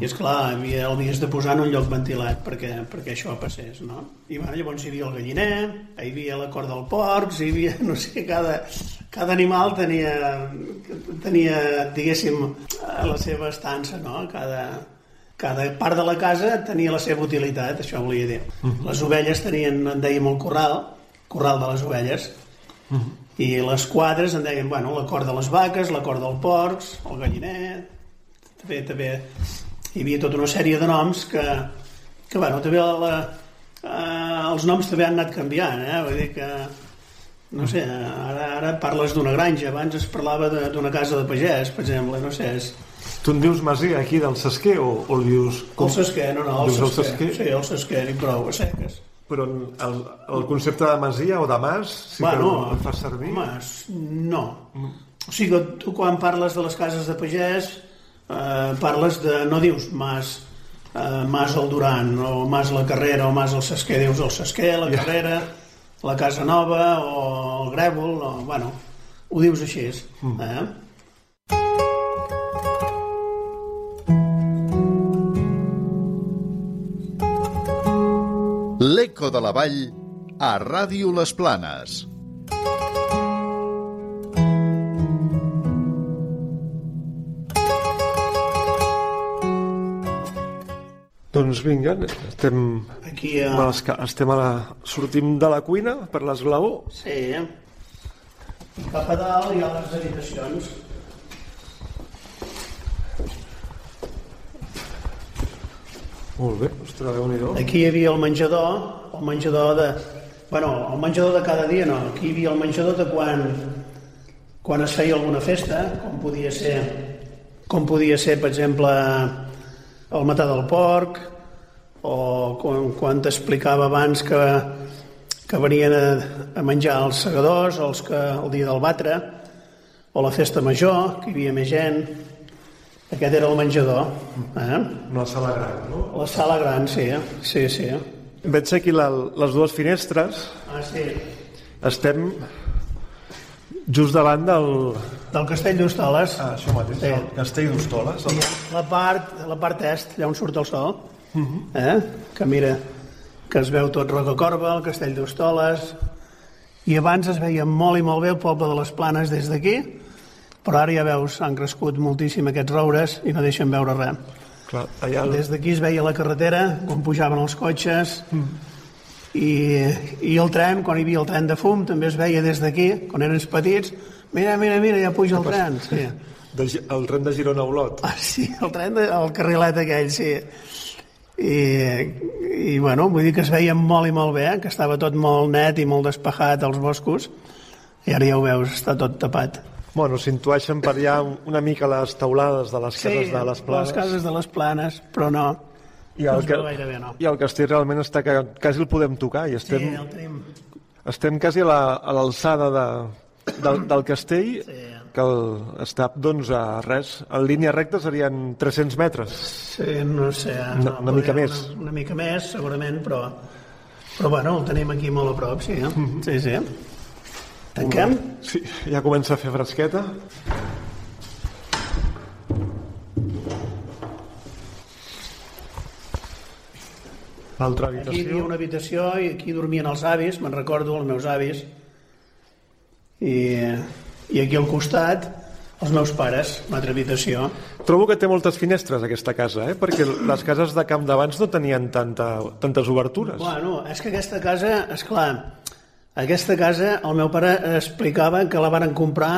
i és clar, havia, el havies de posar en un lloc ventilat perquè, perquè això passés, no? I bueno, llavors hi havia el galliner, hi havia la cor del porcs, hi havia, no sé, cada, cada animal tenia, tenia, diguéssim, la seva estança, no? Cada, cada part de la casa tenia la seva utilitat, això volia dir. Les ovelles tenien, en dèiem, el corral, corral de les ovelles, i les quadres en deien, bueno, la cor de les vaques, la cor dels porcs, el galliner, també, també hi havia tota una sèrie de noms que, que bueno, també la, la, eh, els noms també han anat canviant, eh? vull dir que no sé, ara, ara parles d'una granja, abans es parlava d'una casa de pagès, per exemple, no sé, és... Tu en dius Masia aquí del Sesquer o, o el dius... El Sesquer, no, no, el Dius el Sesquer. Sesquer? Sí, el Sesquer, i prou, a seques. Però el, el concepte de Masia o de Mas sí que el fas servir? Home, s- no. O sigui, tu quan parles de les cases de pagès, eh, parles de... no dius Mas, eh, Mas el Duran, o Mas la Carrera, o Mas el Sesquer, dius el Sesquer, la Carrera, la Casa Nova, o el Grèvol, o, bueno, ho dius així, eh? L'Eco de la Vall a Ràdio Les Planes. Doncs vinga, estem, Aquí a a... les, estem a la, sortim de la cuina per l'esglaó. Sí? I cap a dalt hi ha les habitacions. Molt bé, ostres, déu nhi Aquí hi havia el menjador, el menjador de... Bueno, el menjador de cada dia no, aquí hi havia el menjador de quan, quan es feia alguna festa, com podia ser, com podia ser, per exemple, el matar del porc, o quan, quan t'explicava abans que, que venien a, a menjar els segadors, els que, el dia del batre, o la festa major, que hi havia més gent. Aquest era el menjador. Eh? Una sala gran, no? La sala gran, sí, sí, sí. Veig aquí la, les dues finestres. Ah, sí. Estem just davant del... Del castell d'Hostoles. Ah, això mateix, Sí. el castell d'Hostoles. Sí, la part, la part est, allà on surt el sol, eh? que mira, que es veu tot Rocacorba, el castell d'Hostoles, i abans es veia molt i molt bé el poble de les Planes des d'aquí, però ara ja veus, han crescut moltíssim aquests roures i no deixen veure res. Clar, allà. Des d'aquí es veia la carretera, quan pujaven els cotxes, i, i el tren, quan hi havia el tren de fum, també es veia des d'aquí, quan eren petits, mira, mira, mira, ja puja el tren. Sí. De, el tren de Girona a Olot. Ah, sí, el tren, de, el carrilet aquell, sí. I, I, bueno, vull dir que es veia molt i molt bé, que estava tot molt net i molt despejat als boscos, i ara ja ho veus, està tot tapat. Bueno, s'intueixen per allà una mica les taulades de les cases de les planes. les cases de les planes, però no. I no el, es que, bé, no. I el castell realment està que quasi el podem tocar i Sí, estem, el tenim. estem quasi a la- l'alçada de, del, del castell Sí. que el, està doncs a res, en línia recta serien 300 metres. Sí, no sé. Una- no, una mica podria- més. Una, una mica més, segurament, però, però bueno, el tenim aquí molt a prop, sí. Eh? Mhm. Sí, sí. Tanquem? Sí, ja comença a fer fresqueta. L'altra Aquí hi habitació. havia una habitació i aquí dormien els avis, me'n recordo, els meus avis. I, I aquí al costat, els meus pares, una altra habitació. Trobo que té moltes finestres aquesta casa, eh? perquè les cases de camp d'abans no tenien tanta, tantes obertures. Bueno, és que aquesta casa, és clar, aquesta casa el meu pare explicava que la varen comprar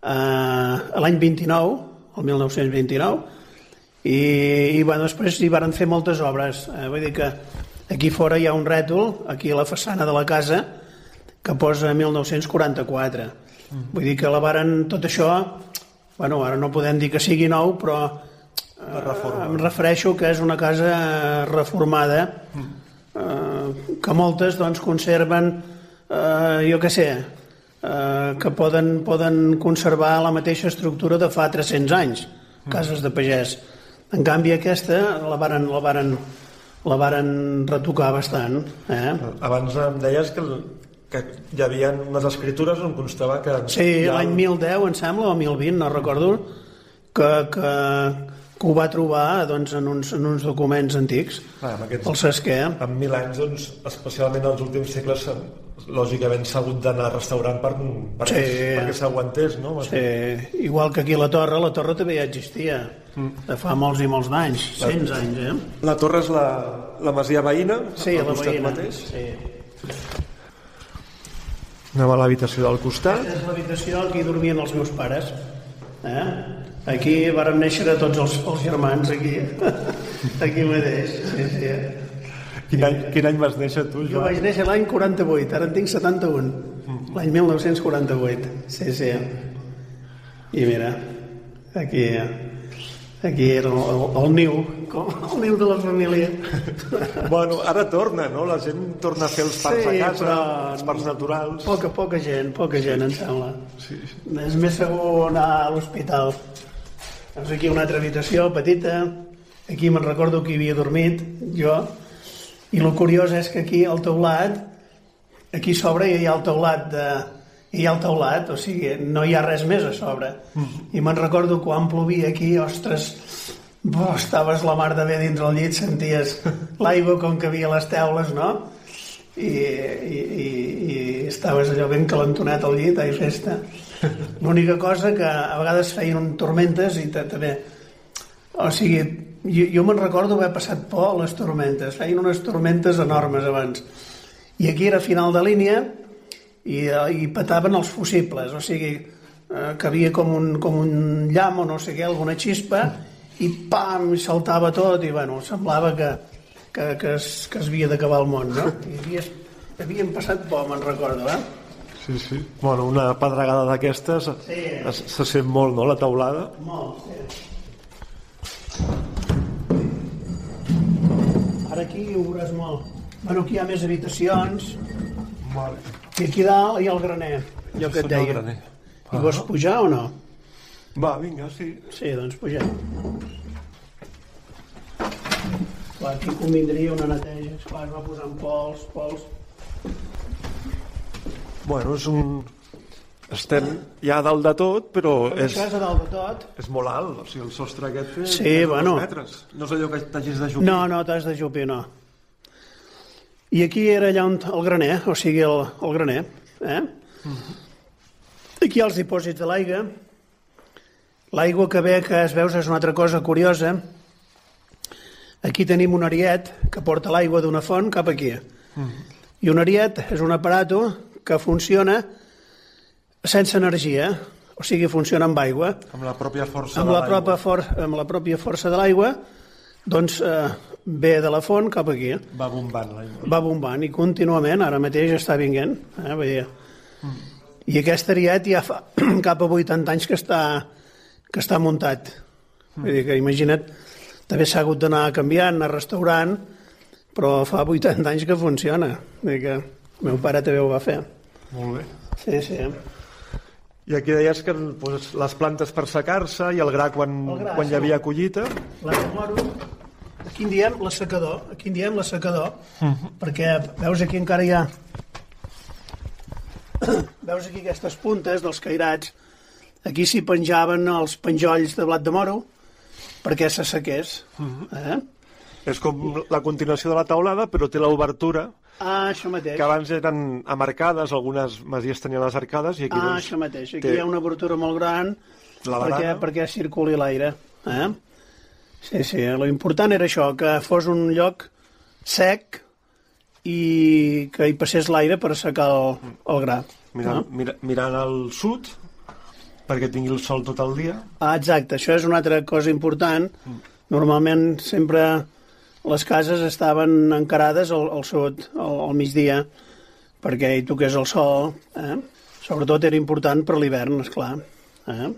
eh, l'any 29, el 1929, i, i bueno, després hi varen fer moltes obres. Eh, vull dir que aquí fora hi ha un rètol, aquí a la façana de la casa, que posa 1944. Vull dir que la varen, tot això, bueno, ara no podem dir que sigui nou, però eh, em refereixo que és una casa reformada, eh, que moltes doncs, conserven, eh, jo què sé, eh, que poden, poden conservar la mateixa estructura de fa 300 anys, cases de pagès. En canvi aquesta la varen, la varen, la varen retocar bastant. Eh? Abans em deies que, que hi havia unes escritures on constava que... Sí, ha- l'any 1010, em sembla, o 1020, no recordo, que, que, que ho va trobar doncs, en, uns, en uns documents antics, amb aquests, el Sesquer. en mil anys, doncs, especialment els últims segles, lògicament s'ha hagut d'anar restaurant per, perquè, Sí. perquè s'aguantés, no? Sí, igual que aquí la torre, la torre també ja existia, de fa molts i molts d'anys, cents anys, eh? La torre és la, la masia veïna, Sí, al a la veïna. mateix. Sí. Anem a l'habitació del costat. Aquesta és l'habitació què hi dormien els meus pares. Eh? Aquí vàrem néixer tots els, els germans, aquí. aquí mateix. Sí, sí. Quin any, quin any vas néixer tu, Jo Joan? vaig néixer l'any 48, ara en tinc 71. L'any 1948. Sí, sí. I mira, aquí, aquí era el, el, el niu, com el niu de la família. Bueno, ara torna, no? La gent torna a fer els parcs Sí, a casa, els parcs naturals. Poca, poca gent, poca gent, em sembla. Sí. És més segur anar a l'hospital. Doncs aquí una altra habitació petita. Aquí me'n recordo que hi havia dormit, jo. I el curiós és que aquí al teulat, aquí a sobre hi ha el teulat de, hi ha el teulat, o sigui, no hi ha res més a sobre. I me'n recordo quan plovia aquí, ostres, bo, estaves la mar de bé dins el llit, senties l'aigua com que havia les teules, no? I, i, i, i estaves allò ben calentonat al llit, ai, resta. L'única cosa que a vegades feien tormentes i ta- també... O sigui, jo, jo me'n recordo haver passat por a les tormentes. Feien unes tormentes enormes abans. I aquí era final de línia i, eh, i petaven els fusibles, o sigui, eh, que havia com un, com un llamp o no sé què, alguna xispa, i pam, saltava tot, i bueno, semblava que, que, que, es, que es havia d'acabar el món, no? I havies, havien passat por, me'n recordo, eh? Sí, sí. Bueno, una pedregada d'aquestes Sí. es- se sent molt, no?, la teulada. Molt, sí. Ara aquí ho veuràs molt. Bueno, aquí hi ha més habitacions, Vale. i aquí dalt hi ha el graner, allò que et deia. Graner. I vols pujar o no? Va, vinga, sí. Sí, doncs pugem. Clar, aquí convindria una neteja, esclar, es va posant pols, pols... Bueno, és un... Estem ja a dalt de tot, però Però és, és... casa dalt de tot. és molt alt. O sigui, el sostre aquest té Sí, bueno. metres. No és allò que t'hagis de jugar. No, no, t'has de jupir, no. I aquí era allà on el graner, o sigui, el, el graner. Eh? Aquí hi ha els dipòsits de l'aigua. L'aigua que ve, que es veus, és una altra cosa curiosa. Aquí tenim un ariet que porta l'aigua d'una font cap aquí. I un ariet és un aparato que funciona sense energia, o sigui, funciona amb aigua Amb la pròpia força amb de la, l'aigua. pròpia for amb la pròpia força de l'aigua doncs eh, ve de la font cap aquí Va bombant l'aigua. va bombant i contínuament ara mateix està vinguent eh, vull dir. i aquest ariet ja fa cap a 80 anys que està que està muntat vull dir que imagina't també s'ha hagut d'anar canviant, anar restaurant però fa 80 anys que funciona vull dir que el meu pare també ho va fer Molt bé. sí, sí I aquí deies que doncs, les plantes per secar-se i el gra quan, El gra, quan hi sí. havia collita. La moro, aquí en diem l'assecador, aquí en diem l'assecador, perquè veus aquí encara hi ha... veus aquí aquestes puntes dels cairats, aquí s'hi penjaven els penjolls de blat de moro perquè s'assequés. Eh? És com la continuació de la taulada, però té l'obertura, Ah, això mateix. que abans eren amarcades, algunes masies tenien les arcades, i aquí Ah, doncs, això mateix. Aquí té hi ha una obertura molt gran la perquè, barana. perquè circuli l'aire. Eh? Sí, sí, lo important era això, que fos un lloc sec i que hi passés l'aire per assecar el, el gra. Mirant, no? mira, mirant al sud, perquè tingui el sol tot el dia. Ah, exacte, això és una altra cosa important. Normalment sempre les cases estaven encarades al, al sud, al, al migdia, perquè hi toqués el sol. Eh? Sobretot era important per l'hivern, esclar. Eh?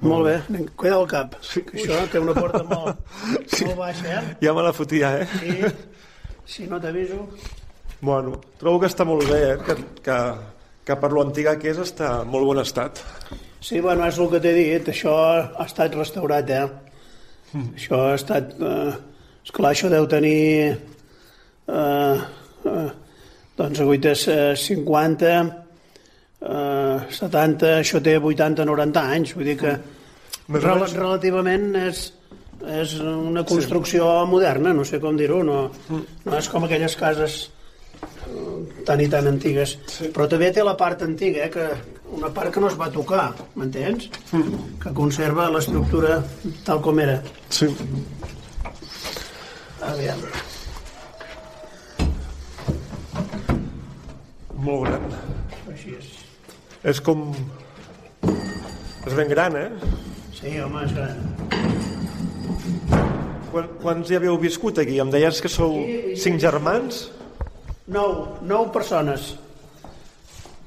Molt bé, cuida el cap. Sí. Que això té una porta molt, sí. molt baixa, eh? Ja me la fotia, eh? I si no t'aviso... Bueno, trobo que està molt bé, eh? Que, que, que per lo antiga que és està molt bon estat. Sí, bueno, és el que t'he dit, això ha estat restaurat, eh? Això ha estat... Eh, Esclar, això deu tenir... Eh, eh, doncs, aguites eh, 50, eh, 70, això té 80, 90 anys. Vull dir que o rel relativament és, és una construcció moderna, no sé com dir-ho, no, no és com aquelles cases tan i tan antigues. Però també té la part antiga, eh, que una part que no es va tocar, m'entens? Que conserva l'estructura tal com era. Sí. Aviam. Molt gran. Així és. És com... És ben gran, eh? Sí, home, és gran. Quan, quants hi havíeu viscut aquí? Em deies que sou cinc germans? Nou, nou persones.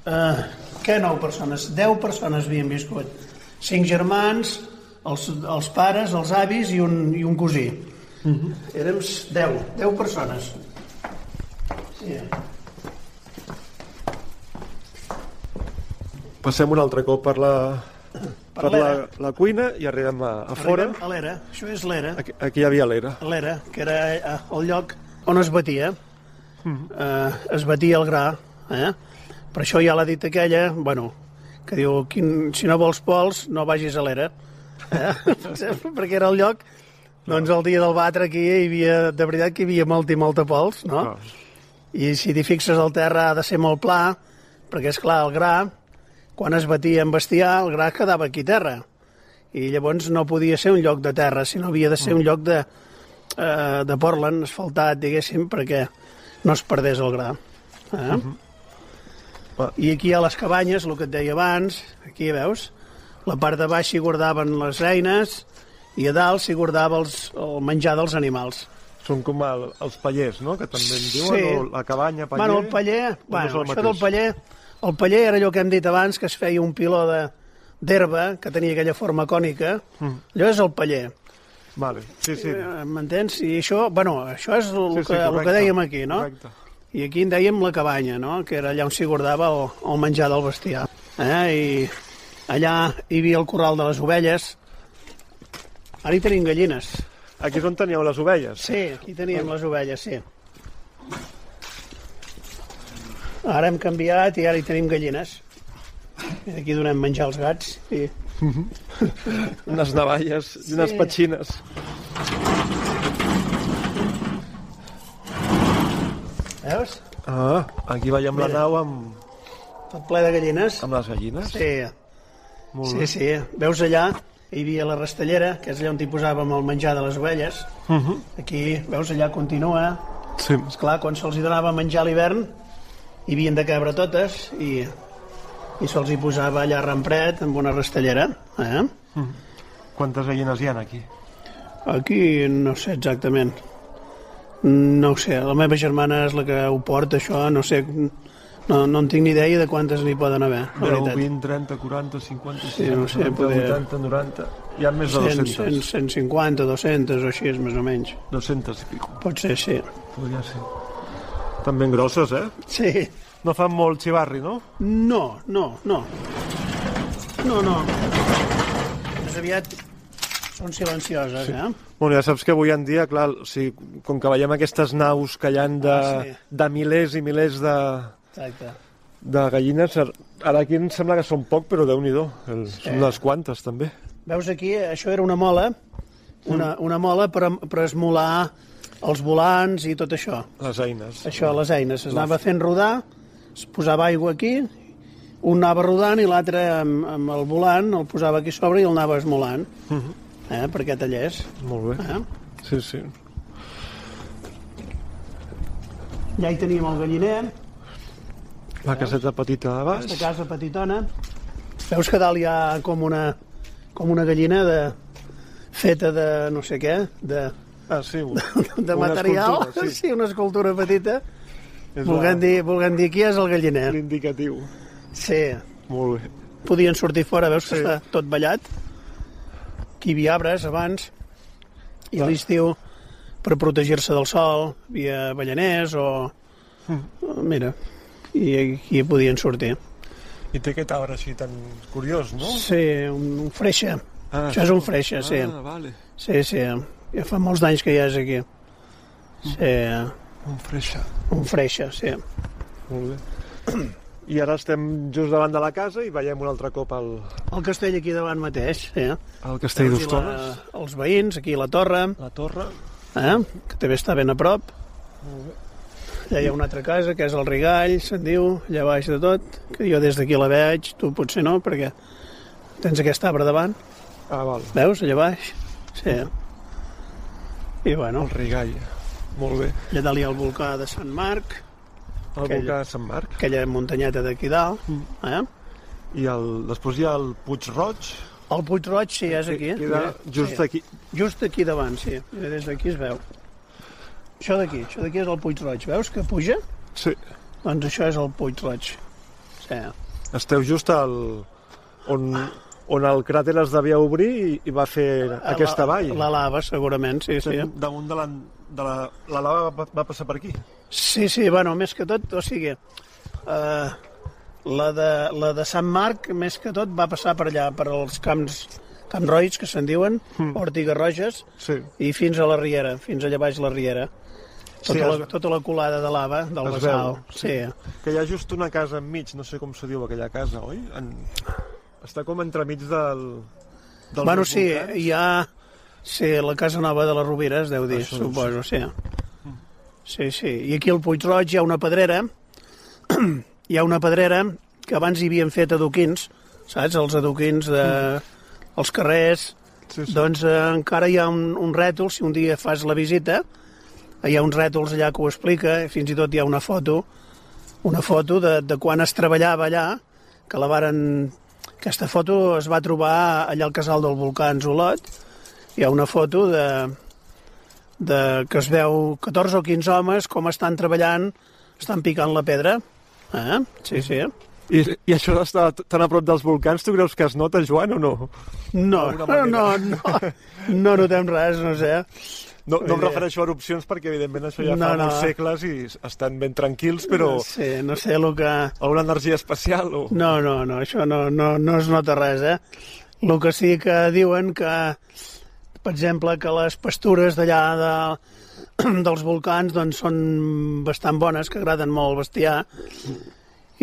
Uh, què nou persones? Deu persones havien viscut. Cinc germans, els, els pares, els avis i un, i un cosí. Uh -huh. Érem deu, deu persones. Sí. Passem un altre cop per la, per la, l'era. la cuina i arribem a, a fora. Arribem a l'era. Això és l'era. Aquí, aquí hi havia l'era. L'era, que era eh, el lloc on es batia. Eh, es batia el gra. Eh? Per això ja l'ha dit aquella, bueno, que diu, quin, si no vols pols, no vagis a l'era. Eh? Perquè era el lloc doncs el dia del batre aquí hi havia, de veritat que hi havia molt i molta pols, no? I si t'hi fixes el terra ha de ser molt pla, perquè és clar, el gra, quan es batia en bestiar, el gra quedava aquí a terra. I llavors no podia ser un lloc de terra, sinó havia de ser un lloc de, eh, de Portland, asfaltat, diguéssim, perquè no es perdés el gra. Eh? Ah. I aquí a les cabanyes, el que et deia abans, aquí veus, la part de baix s'hi guardaven les eines i a dalt s'hi guardava els, el menjar dels animals. Són com el, els pallers, no? Que també en diuen, Sí. o la cabanya, paller... Bueno, el paller, bueno, el això mateix? del paller, el paller era allò que hem dit abans, que es feia un piló de d'herba, que tenia aquella forma cònica, Mm. allò és el paller. Vale, sí, sí. Eh, M'entens? I això, bueno, això és el, Sí, sí, que, el que dèiem aquí, no? Correcte. I aquí en dèiem la cabanya, no? Que era allà on s'hi guardava el, el menjar del bestiar. Eh? I allà hi havia el corral de les ovelles. Ara hi tenim gallines. Aquí és on teníeu les ovelles. Sí, aquí teníem les ovelles, sí. Ara hem canviat i ara hi tenim gallines. I aquí donem menjar als gats. I... Unes navalles i unes Sí. petxines. Veus? Ah, aquí veiem la Mira. nau amb, Tot ple de gallines. amb les gallines. Sí, Molt sí, bé. sí. Veus allà? Hi havia la rastellera, que és allà on hi posàvem el menjar de les ovelles. Uh -huh. Aquí, veus, allà continua. Sí. Esclar, quan se'ls donava menjar a l'hivern, hi havien de cabre totes i, i se'ls hi posava allà rampret amb una rastellera. Eh? Quantes gallines hi ha aquí? Aquí no sé exactament. No ho sé, la meva germana és la que ho porta, això, no sé... No, no en tinc ni idea de quantes n'hi poden haver, la 10, veritat. 20, 30, 40, 50, Sí, 60, no sé, 70, poder- 80, 90... Hi ha més de 100, 200. 100, 150, 200 o així, és més o menys. 200 i pico. Pot ser, sí. Podria ser. També grosses, eh? Sí. No fan molt xivarri, no? No, no, no. No, no. Més aviat són silencioses, eh? Bueno, ja saps que avui en dia, clar, o sigui, com que veiem aquestes naus que hi ha de, Ah, sí. de milers i milers de, Exacte. de gallines, ara aquí em sembla que són poc, però déu-n'hi-do, el- són unes quantes, també. Veus aquí, això era una mola, una, una mola per, per esmolar els volants i tot això. Les eines. Això, les eines. Es anava fent rodar, es posava aigua aquí, un anava rodant i l'altre amb, amb el volant el posava aquí sobre i el anava esmolant. Eh, perquè tallés. Molt bé. Eh? Sí, sí. Ja hi teníem el galliner, La caseta petita de baix. aquesta casa petitona. Veus que dalt hi ha com una, com una gallina de, feta de no sé què, de, Ah, sí. un- de una material. escultura, sí. una escultura petita. És Volguem la- dir, volguem dir qui és el galliner. L'indicatiu. Sí, Molt bé. podien sortir fora, veus que Sí. està tot ballat. Aquí hi havia arbres abans, i a l'estiu, per protegir-se del sol, hi havia ballaners o... Mm. Mira, i aquí podien sortir. I té aquest arbre així tan curiós, no? Sí, un, un freixa. Ah, Això és un freixa, sí. Ah, vale. Sí, sí, ja fa molts d'anys que hi és aquí. Sí, Un freixa. un freixa, sí. Molt bé. I ara estem just davant de la casa i veiem un altre cop el, El castell aquí davant mateix, sí. el castell d'Hostoles, la- Els veïns, aquí la torre, la torre. eh? que també està ben a prop. Allà hi ha una altra casa, que és el Rigall, se'n diu, allà baix de tot, que jo des d'aquí la veig, tu potser no, perquè tens aquest arbre davant, Ah, val. veus, allà baix? Sí. I bueno, El Rigall. Molt bé. allà dalt hi ha el volcà de Sant Marc, El Aquell- volcà de Sant Marc. aquella muntanyeta d'aquí dalt, eh? I el, després hi ha el Puig Roig. El Puig Roig, sí, és aquí. que Queda just sí. aquí. Just aquí davant, sí. Mira, des d'aquí es veu. Això d'aquí, això d'aquí és el Puig Roig. Veus que puja? Sí. Doncs això és el Puig Roig. Sí. Esteu just al, on, on el cràter es devia obrir i, i va fer aquesta la, vall. La lava, segurament, sí, sí. Damunt de la, de la, la lava va, va passar per aquí. Sí, sí, bueno, més que tot, o sigui, eh, la, de, la de Sant Marc, més que tot, va passar per allà, per als camps, camps roig, que se'n diuen, mm. Ortiga Roges, Sí. i fins a la Riera, fins allà baix la Riera. Tota, Sí, la, es- tota la colada de lava del es veu, Sí. Que hi ha just una casa enmig, no sé com se diu aquella casa, oi? En... Està com entremig del... dels Bueno, sí, volcans. hi ha... Sí, la Casa Nova de les Rovires, deu dir, Això suposo, sí. Sí, sí. I aquí al Puig Roig hi ha una pedrera, hi ha una pedrera que abans hi havien fet adoquins, saps? Els adoquins de... els carrers, Sí, sí. doncs eh, encara hi ha un, un rètol, si un dia fas la visita, hi ha uns rètols allà que ho explica, fins i tot hi ha una foto, una foto de, de quan es treballava allà, que la varen... Aquesta foto es va trobar allà al casal del volcà en Zolot. Hi ha una foto de, de que es veu 14 o 15 homes com estan treballant, estan picant la pedra. Eh? Sí, sí. I, I això d'estar tan a prop dels volcans, tu creus que es nota, Joan, o no? No, no, manera. no, no notem res, no sé. No, no em refereixo a erupcions perquè, evidentment, això ja No, fa no. molts segles i estan ben tranquils, però Sí, no sé el que... alguna energia especial o... No, no, no, això no, no, no es nota res, eh? El que sí que diuen que, per exemple, que les pastures d'allà de, dels volcans doncs, són bastant bones, que agraden molt el bestiar,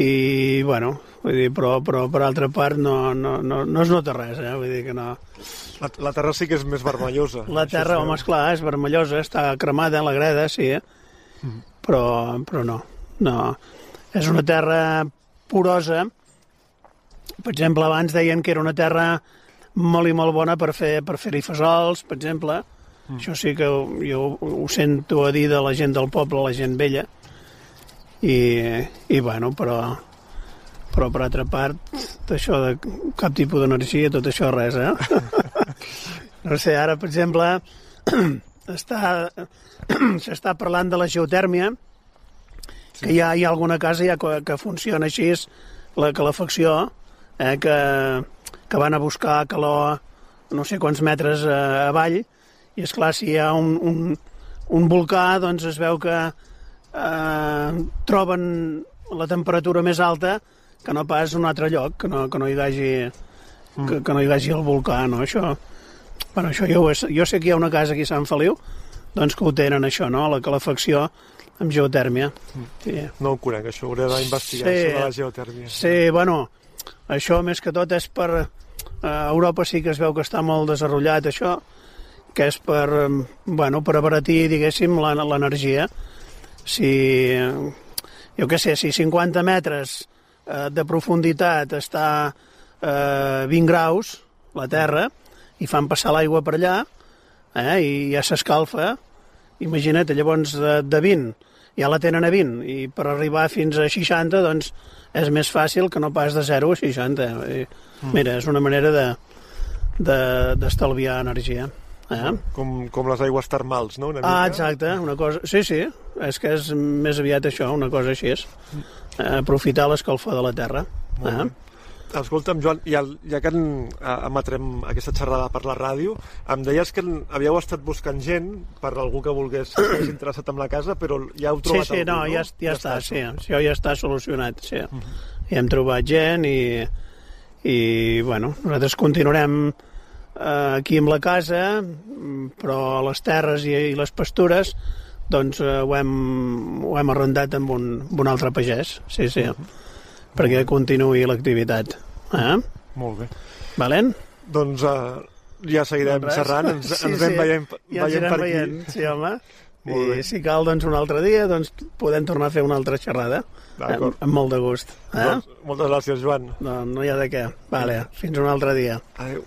i, bueno, vull dir, però, però per altra part no, no, no, no es nota res, eh? Vull dir que no... La, la terra sí que és més vermellosa. La terra, home, esclar, és vermellosa, està cremada, la greda, sí, eh? però, però no, no. És una terra porosa. Per exemple, abans deien que era una terra molt i molt bona per fer per fer-hi fesols, per exemple. Això sí que jo ho sento a dir de la gent del poble, la gent vella. I, i bueno, però, però per altra part, d'això de cap tipus d'energia, tot això res, eh? no sé, ara, per exemple, està s'està parlant de la geotèrmia, que hi ha, hi ha alguna casa ja que, que funciona així, la calefacció, eh, que, que van a buscar calor no sé quants metres eh, avall, i és clar si hi ha un, un, un volcà, doncs es veu que eh, troben la temperatura més alta que no pas un altre lloc, que no, que no hi hagi que, que no hi hagi el volcà, no? Això, bueno, això jo, he, jo sé que hi ha una casa aquí a Sant Feliu doncs que ho tenen això, no? La calefacció amb geotèrmia. Sí. No ho conec, això hauré d'investigar, Sí. això de la geotèrmia. Sí, bueno, això més que tot és per... A Europa sí que es veu que està molt desenvolupat això, que és per, em, bueno, per abaratir, diguéssim, la- l'energia. Si, jo què sé, si 50 metres eh, de profunditat està eh, 20 graus, la Terra, i fan passar l'aigua per allà, eh, i ja s'escalfa, imagina't, llavors de, de 20 ja la tenen a 20 i per arribar fins a 60 doncs és més fàcil que no pas de 0 a 60 I, mira, és una manera de de- d'estalviar energia eh? Com, com les aigües termals, no? Una Ah, mica. exacte, una cosa... Sí, sí, és que és més aviat això, una cosa així és. Eh, aprofitar l'escalfor de la terra. Eh? Escolta'm, Joan, ja, ja que en, eh, emetrem aquesta xerrada per la ràdio, em deies que en- havíeu estat buscant gent per algú que volgués estigués interessat en la casa, però ja heu Sí, trobat sí, algú, no, no? ja, ja està, això. sí, això ja està solucionat, sí. Ja hem trobat gent i, i bueno, nosaltres continuarem aquí amb la casa, mm, però a les terres i, i les pastures doncs eh, ho, hem, ho hem arrendat amb un, amb un altre pagès, sí, sí, perquè continuï l'activitat. Eh? Molt bé. Valent? Doncs uh, ja seguirem Res. xerrant, ens, ens vam veient, ja veient per aquí. veient, sí, home. Molt bé. I si cal, doncs, un altre dia, doncs, podem tornar a fer una altra xerrada. D'acord. Amb, amb molt de gust. Eh? Doncs, moltes gràcies, Joan. No, no hi ha de què. Vale, fins un altre dia. Adéu.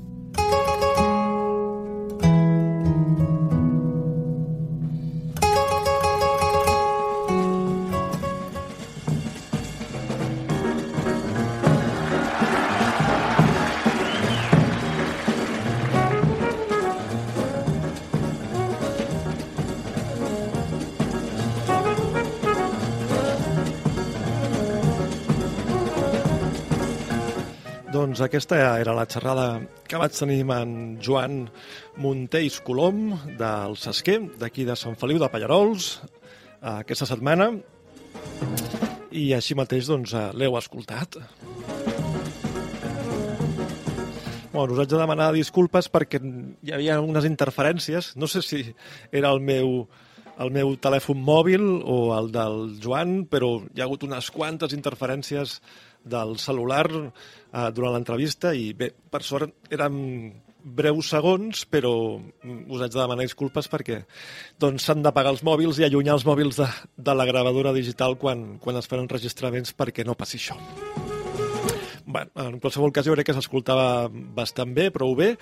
Doncs aquesta era la xerrada que vaig tenir amb Joan Montells Colom, del Sesquer, d'aquí de Sant Feliu de Pallarols, aquesta setmana. I així mateix doncs, eh, l'heu escoltat. Bueno, us haig de demanar disculpes perquè hi havia unes interferències. No sé si era el meu, el meu telèfon mòbil o el del Joan, però hi ha hagut unes quantes interferències del celular eh, durant l'entrevista i bé, per sort eren breus segons, però us haig de demanar disculpes perquè doncs, s'han d'apagar els mòbils i allunyar els mòbils de, de la gravadora digital quan, quan es fan enregistraments perquè no passi això. Bé, en qualsevol cas jo crec que s'escoltava bastant bé, prou bé,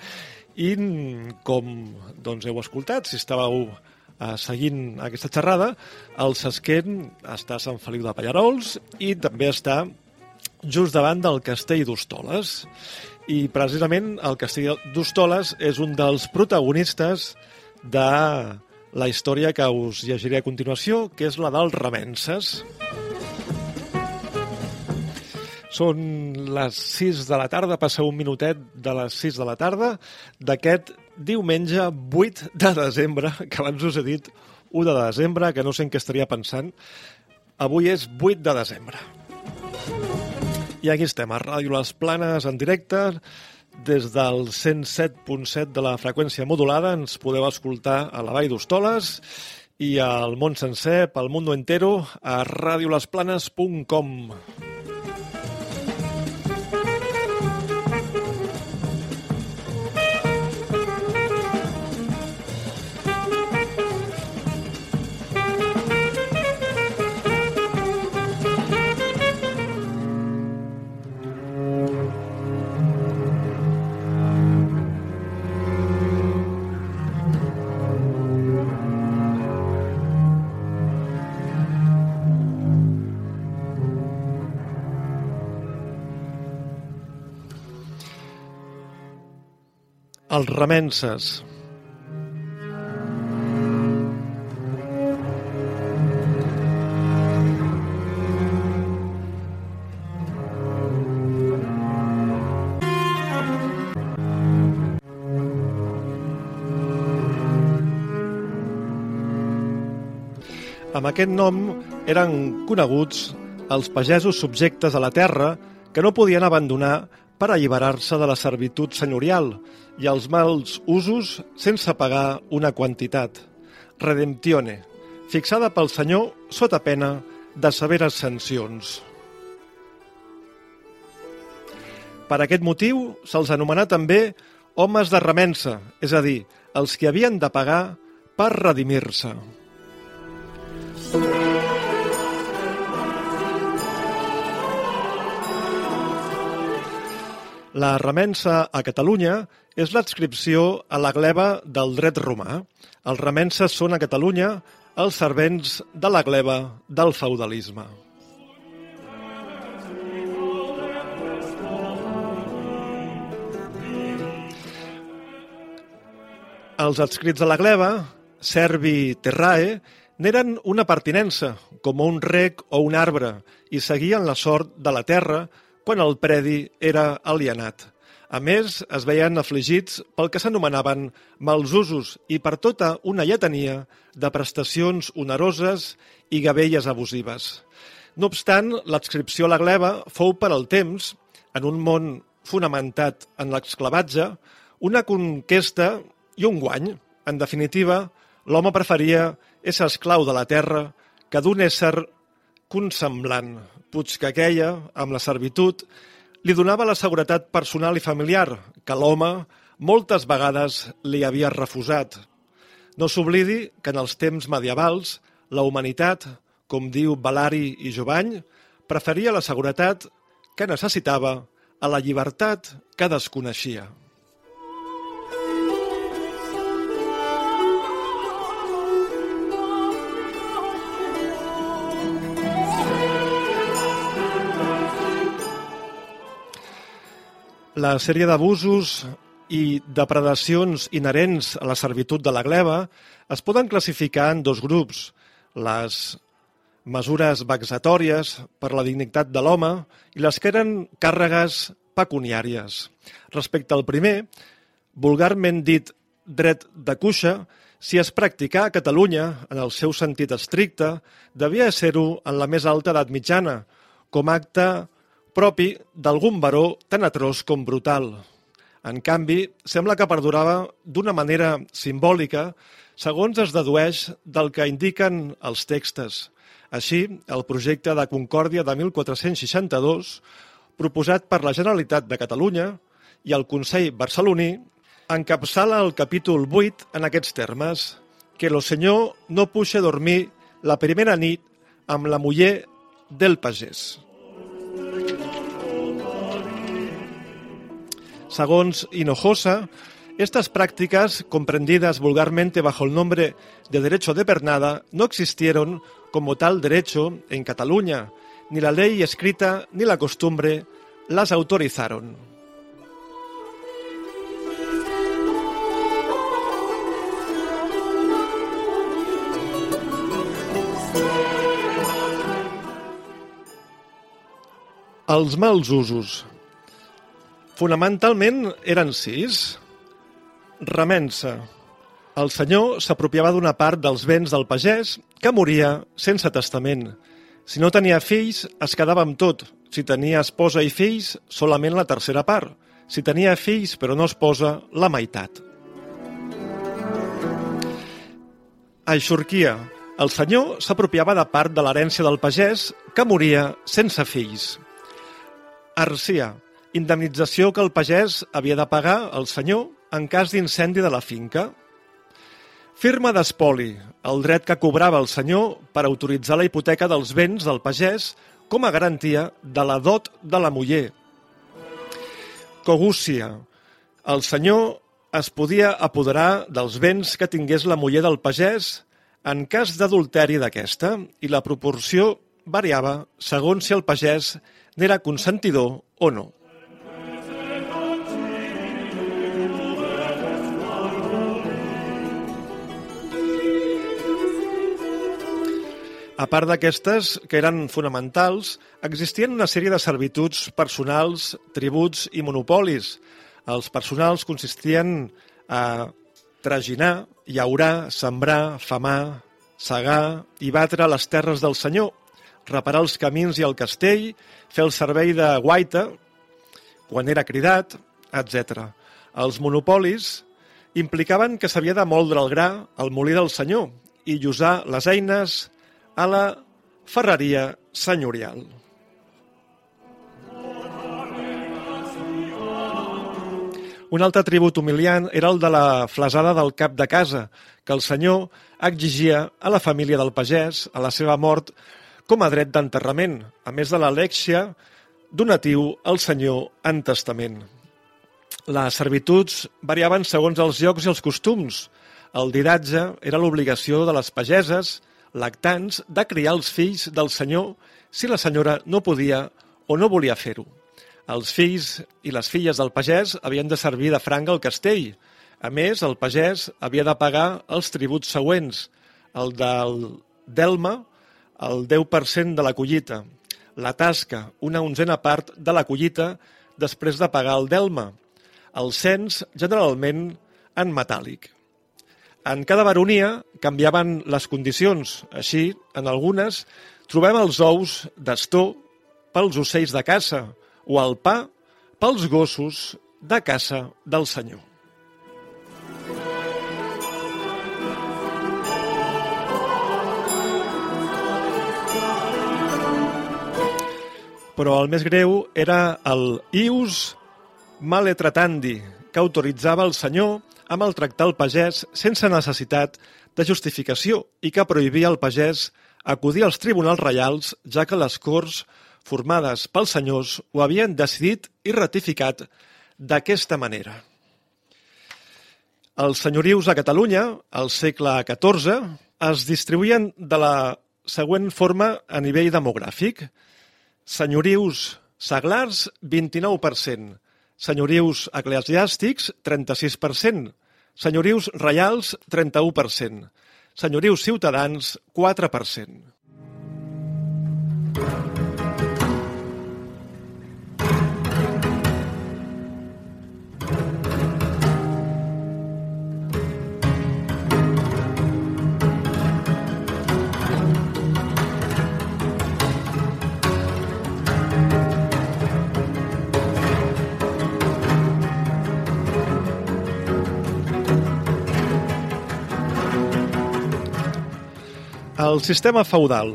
i com doncs, heu escoltat, si estàveu eh, seguint aquesta xerrada, el Sesquent està a Sant Feliu de Pallarols i també està just davant del castell d'Hostoles. I precisament el castell d'Hostoles és un dels protagonistes de la història que us llegiré a continuació, que és la dels remenses. Són les 6 de la tarda, passa un minutet de les 6 de la tarda d'aquest diumenge 8 de desembre, que abans us he dit 1 de desembre, que no sé en què estaria pensant. Avui és 8 de desembre. I aquí estem, a Ràdio Les Planes, en directe, des del 107.7 de la freqüència modulada. Ens podeu escoltar a la Vall d'Hostoles i al món sencer, pel mundo entero, a radiolesplanes.com. Els remenses. Amb aquest nom eren coneguts els pagesos subjectes a la terra que no podien abandonar per alliberar-se de la servitud senyorial i els mals usos sense pagar una quantitat. Redemptione, fixada pel senyor sota pena de severes sancions. Per aquest motiu se'ls anomenà també homes de remensa, és a dir, els que havien de pagar per redimir-se. La remensa a Catalunya és l'adscripció a la gleba del dret romà. Els remenses són a Catalunya els servents de la gleba del feudalisme. Els adscrits a la gleba, servi terrae, n'eren una pertinença, com un rec o un arbre, i seguien la sort de la terra quan el predi era alienat. A més, es veien afligits pel que s'anomenaven mals usos i per tota una lletania de prestacions oneroses i gavelles abusives. No obstant, l'adscripció a la gleba fou per al temps, en un món fonamentat en l'esclavatge, una conquesta i un guany. En definitiva, l'home preferia ésser esclau de la terra que d'un ésser consemblant. Puig que queia, amb la servitud, li donava la seguretat personal i familiar que l'home moltes vegades li havia refusat. No s'oblidi que en els temps medievals la humanitat, com diu Valari i Jovany, preferia la seguretat que necessitava a la llibertat que desconeixia. La sèrie d'abusos i depredacions inherents a la servitud de la gleba es poden classificar en dos grups. Les mesures vexatòries per la dignitat de l'home i les que eren càrregues pecuniàries. Respecte al primer, vulgarment dit dret de cuixa, si es practicà a Catalunya, en el seu sentit estricte, devia ser-ho en la més alta edat mitjana, com acte propi d'algun baró tan atroç com brutal. En canvi, sembla que perdurava d'una manera simbòlica segons es dedueix del que indiquen els textos. Així, el projecte de Concòrdia de 1462, proposat per la Generalitat de Catalunya i el Consell Barceloní, encapçala el capítol 8 en aquests termes, que lo senyor no puxe dormir la primera nit amb la muller del pagès. Segons Hinojosa, estas prácticas, comprendidas vulgarmente bajo el nombre de derecho de pernada, no existieron como tal derecho en Cataluña, ni la ley escrita ni la costumbre las autorizaron. Els mals usos. Fonamentalment eren sis. Remensa. El senyor s'apropiava d'una part dels béns del pagès que moria sense testament. Si no tenia fills, es quedava amb tot. Si tenia esposa i fills, solament la tercera part. Si tenia fills però no esposa, la meitat. A Eixorquia, el senyor s'apropiava de part de l'herència del pagès que moria sense fills. Arcia, indemnització que el pagès havia de pagar al senyor en cas d'incendi de la finca. Firma d'espoli, el dret que cobrava el senyor per autoritzar la hipoteca dels béns del pagès com a garantia de la dot de la muller. Cogúcia, el senyor es podia apoderar dels béns que tingués la muller del pagès en cas d'adulteri d'aquesta i la proporció variava segons si el pagès n'era consentidor o no. A part d'aquestes, que eren fonamentals, existien una sèrie de servituds personals, tributs i monopolis. Els personals consistien a traginar, llaurar, sembrar, famar, segar i batre les terres del senyor, reparar els camins i el castell, fer el servei de guaita, quan era cridat, etc. Els monopolis implicaven que s'havia de moldre el gra al molí del senyor i usar les eines, a la ferreria senyorial. Un altre tribut humiliant era el de la flasada del cap de casa, que el senyor exigia a la família del pagès a la seva mort com a dret d'enterrament, a més de l'alèxia donatiu al senyor en testament. Les servituds variaven segons els llocs i els costums. El didatge era l'obligació de les pageses, lactants de criar els fills del senyor si la senyora no podia o no volia fer-ho. Els fills i les filles del pagès havien de servir de franc al castell. A més, el pagès havia de pagar els tributs següents, el del delma, el 10% de la collita, la tasca, una onzena part de la collita després de pagar el delma, el cens generalment en metàl·lic. En cada baronia canviaven les condicions. Així, en algunes, trobem els ous d'astor pels ocells de caça o el pa pels gossos de caça del senyor. Però el més greu era el ius maletratandi, que autoritzava el senyor a maltractar el pagès sense necessitat de justificació i que prohibia al pagès acudir als tribunals reials, ja que les corts formades pels senyors ho havien decidit i ratificat d'aquesta manera. Els senyorius a Catalunya, al segle XIV, es distribuïen de la següent forma a nivell demogràfic – Senyorius seglars, 29%. Senyorius eclesiàstics, 36%. Senyorius reials, 31%. Senyorius ciutadans, 4%. El sistema feudal.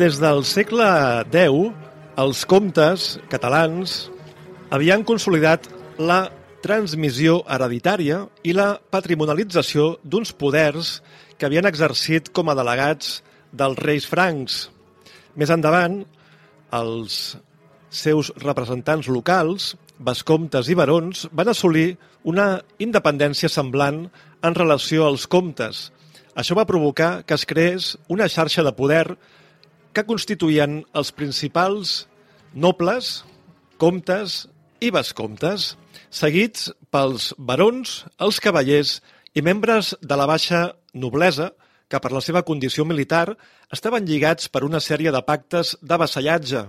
Des del segle X, els comtes catalans havien consolidat la transmissió hereditària i la patrimonialització d'uns poders que havien exercit com a delegats dels reis francs. Més endavant, els seus representants locals, vescomtes i barons, van assolir una independència semblant en relació als comtes. Això va provocar que es creés una xarxa de poder que constituïen els principals nobles, comtes i vescomtes, seguits pels barons, els cavallers i membres de la baixa noblesa, que per la seva condició militar estaven lligats per una sèrie de pactes de vassallatge,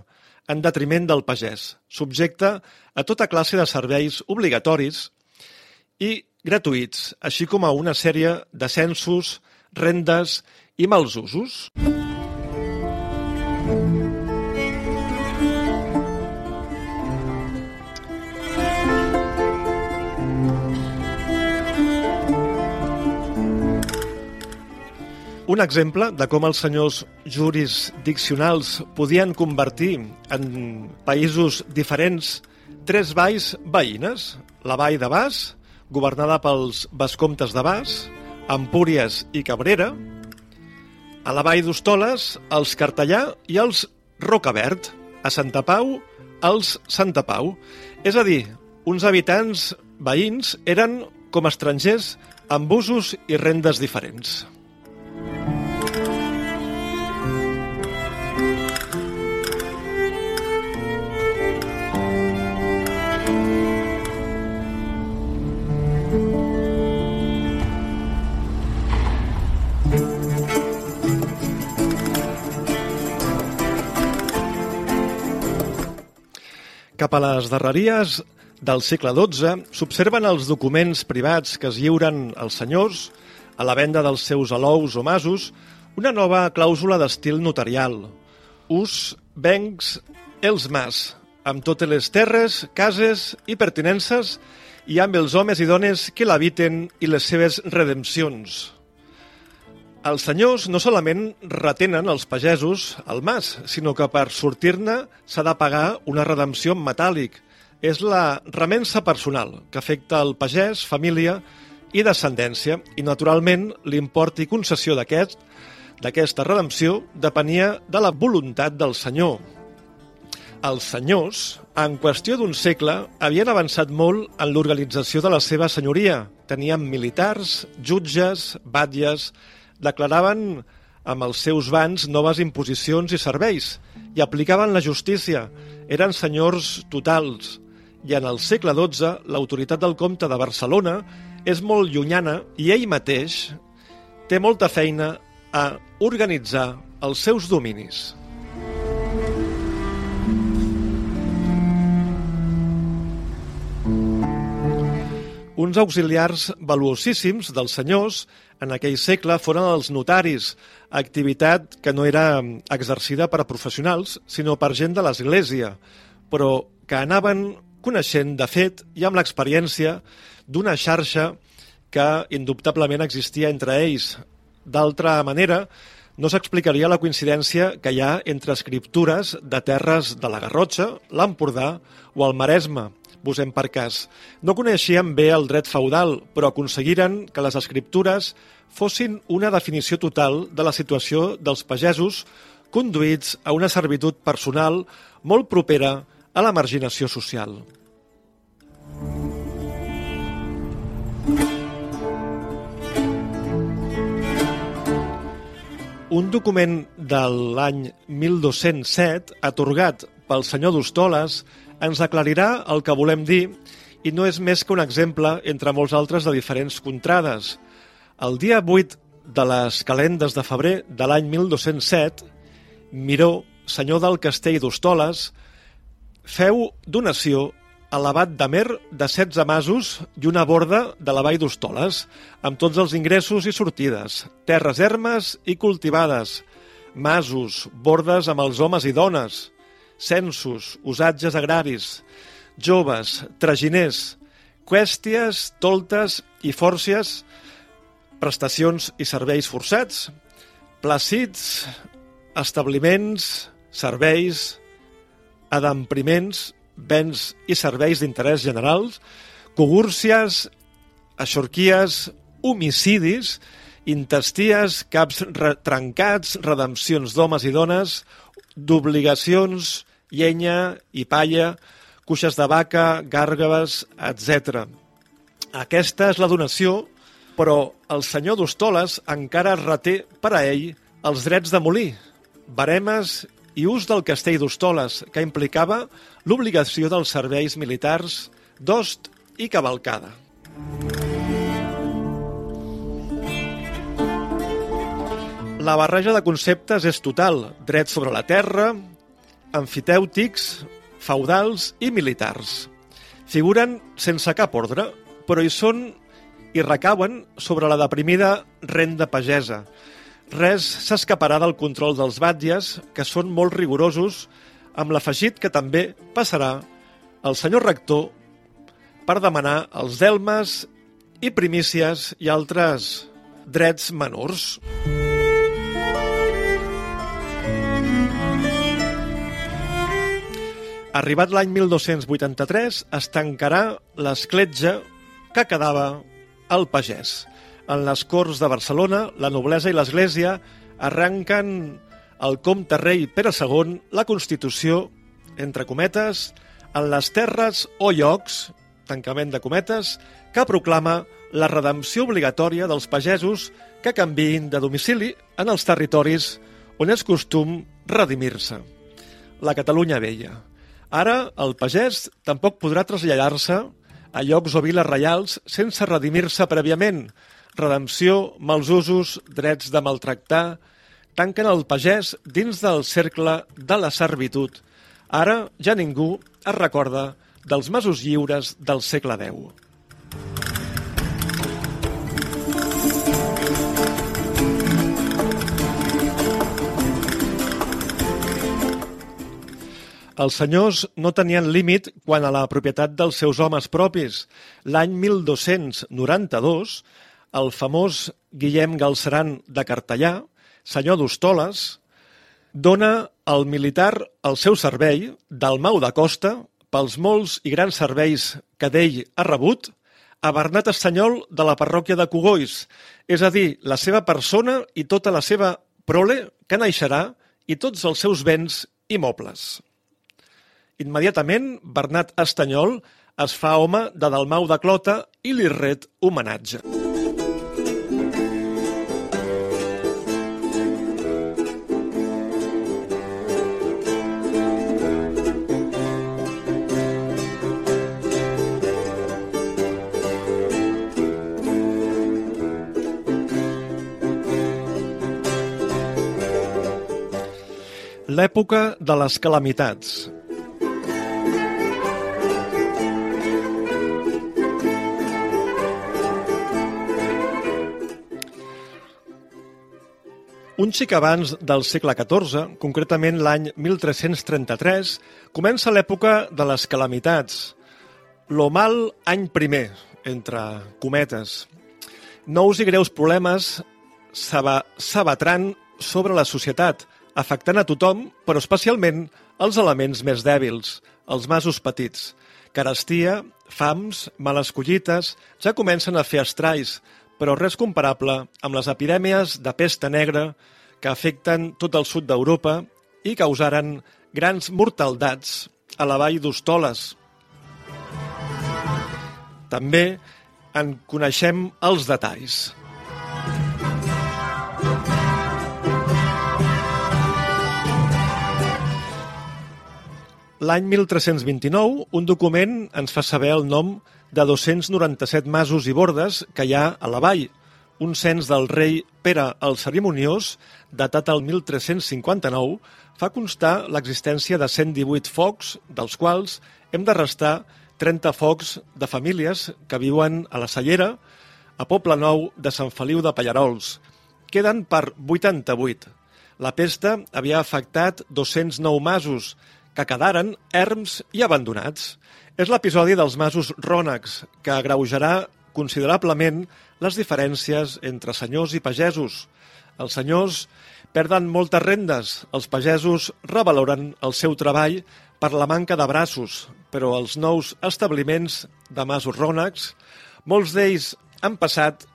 en detriment del pagès, subjecte a tota classe de serveis obligatoris i gratuïts, així com a una sèrie de censos, rendes i mals usos. Un exemple de com els senyors jurisdiccionals podien convertir en països diferents tres valls veïnes. La vall de Bas, governada pels vescomtes de Bas, Empúries i Cabrera. A la vall d'Hostoles, els Cartellà i els Rocavert. A Santa Pau, els Santa Pau. És a dir, uns habitants veïns eren com estrangers amb usos i rendes diferents. Cap a les darreries del segle XII s'observen els documents privats que es lliuren als senyors a la venda dels seus alous o masos una nova clàusula d'estil notarial. Us vencs els mas, amb totes les terres, cases i pertinences i amb els homes i dones que l'habiten i les seves redempcions. Els senyors no solament retenen els pagesos al mas, sinó que per sortir-ne s'ha de pagar una redempció metàl·lic. És la remensa personal, que afecta el pagès, família i descendència, i naturalment l'import i concessió d'aquest d'aquesta redempció depenia de la voluntat del senyor. Els senyors, en qüestió d'un segle, havien avançat molt en l'organització de la seva senyoria. Tenien militars, jutges, batlles, declaraven amb els seus bans noves imposicions i serveis i aplicaven la justícia. Eren senyors totals. I en el segle XII, l'autoritat del comte de Barcelona és molt llunyana i ell mateix té molta feina a organitzar els seus dominis. Uns auxiliars valuosíssims dels senyors en aquell segle foren els notaris, activitat que no era exercida per a professionals, sinó per gent de l'Església, però que anaven coneixent, de fet, i amb l'experiència d'una xarxa que indubtablement existia entre ells. D'altra manera, no s'explicaria la coincidència que hi ha entre escriptures de terres de la Garrotxa, l'Empordà o el Maresme, posem per cas. No coneixien bé el dret feudal, però aconseguiren que les escriptures fossin una definició total de la situació dels pagesos conduïts a una servitud personal molt propera a la marginació social. Un document de l'any 1207, atorgat pel senyor d'Hostoles, ens aclarirà el que volem dir i no és més que un exemple entre molts altres de diferents contrades. El dia 8 de les calendes de febrer de l'any 1207, Miró, senyor del castell d'Hostoles, feu donació a l'abat d'Amer de 16 masos i una borda de la vall d'Hostoles, amb tots els ingressos i sortides, terres ermes i cultivades, masos, bordes amb els homes i dones, censos, usatges agraris, joves, traginers, qüèsties, toltes i fòrcies, prestacions i serveis forçats, placits, establiments, serveis, adampriments, béns i serveis d'interès generals, cogúrcies, aixorquies, homicidis, intesties, caps re trencats, redempcions d'homes i dones, d'obligacions, llenya i palla, cuixes de vaca, gàrgaves, etc. Aquesta és la donació, però el senyor d'Hostoles encara reté per a ell els drets de molí, baremes i ús del castell d'Hostoles, que implicava l'obligació dels serveis militars d'host i cavalcada. La barreja de conceptes és total, drets sobre la terra, amfitèutics, feudals i militars. Figuren sense cap ordre, però hi són i recauen sobre la deprimida renda pagesa, res s'escaparà del control dels batlles, que són molt rigorosos, amb l'afegit que també passarà el senyor rector per demanar els delmes i primícies i altres drets menors. Arribat l'any 1283, es tancarà l'escletja que quedava al pagès. En les Corts de Barcelona, la noblesa i l'Església arranquen el comte rei Pere II la Constitució, entre cometes, en les terres o llocs, tancament de cometes, que proclama la redempció obligatòria dels pagesos que canviïn de domicili en els territoris on és costum redimir-se. La Catalunya vella. Ara, el pagès tampoc podrà traslladar-se a llocs o viles reials sense redimir-se prèviament, redempció, mals usos, drets de maltractar, tanquen el pagès dins del cercle de la servitud. Ara ja ningú es recorda dels masos lliures del segle X. Els senyors no tenien límit quan a la propietat dels seus homes propis. L'any 1292 el famós Guillem Galceran de Cartellà, senyor d'Hostoles, dona al militar el seu servei del Mau de Costa pels molts i grans serveis que d'ell ha rebut a Bernat Estanyol de la parròquia de Cogolls, és a dir, la seva persona i tota la seva prole que naixerà i tots els seus béns i mobles. Immediatament, Bernat Estanyol es fa home de Dalmau de Clota i li ret homenatge. L'època de les calamitats. Un xic abans del segle XIV, concretament l'any 1333, comença l'època de les calamitats. Lo mal any primer, entre cometes. Nous i greus problemes s'abatran sobre la societat, afectant a tothom, però especialment els elements més dèbils, els masos petits. Carestia, fams, males collites, ja comencen a fer estralls, però res comparable amb les epidèmies de pesta negra que afecten tot el sud d'Europa i causaren grans mortaldats a la vall d'Hostoles. També en coneixem els detalls. L'any 1329, un document ens fa saber el nom de 297 masos i bordes que hi ha a la vall. Un cens del rei Pere el Cerimoniós, datat al 1359, fa constar l'existència de 118 focs, dels quals hem de restar 30 focs de famílies que viuen a la Cellera, a Poble Nou de Sant Feliu de Pallarols. Queden per 88. La pesta havia afectat 209 masos, que quedaren erms i abandonats. És l'episodi dels masos rònecs, que agreujarà considerablement les diferències entre senyors i pagesos. Els senyors perden moltes rendes, els pagesos revaloren el seu treball per la manca de braços, però els nous establiments de masos rònecs, molts d'ells han passat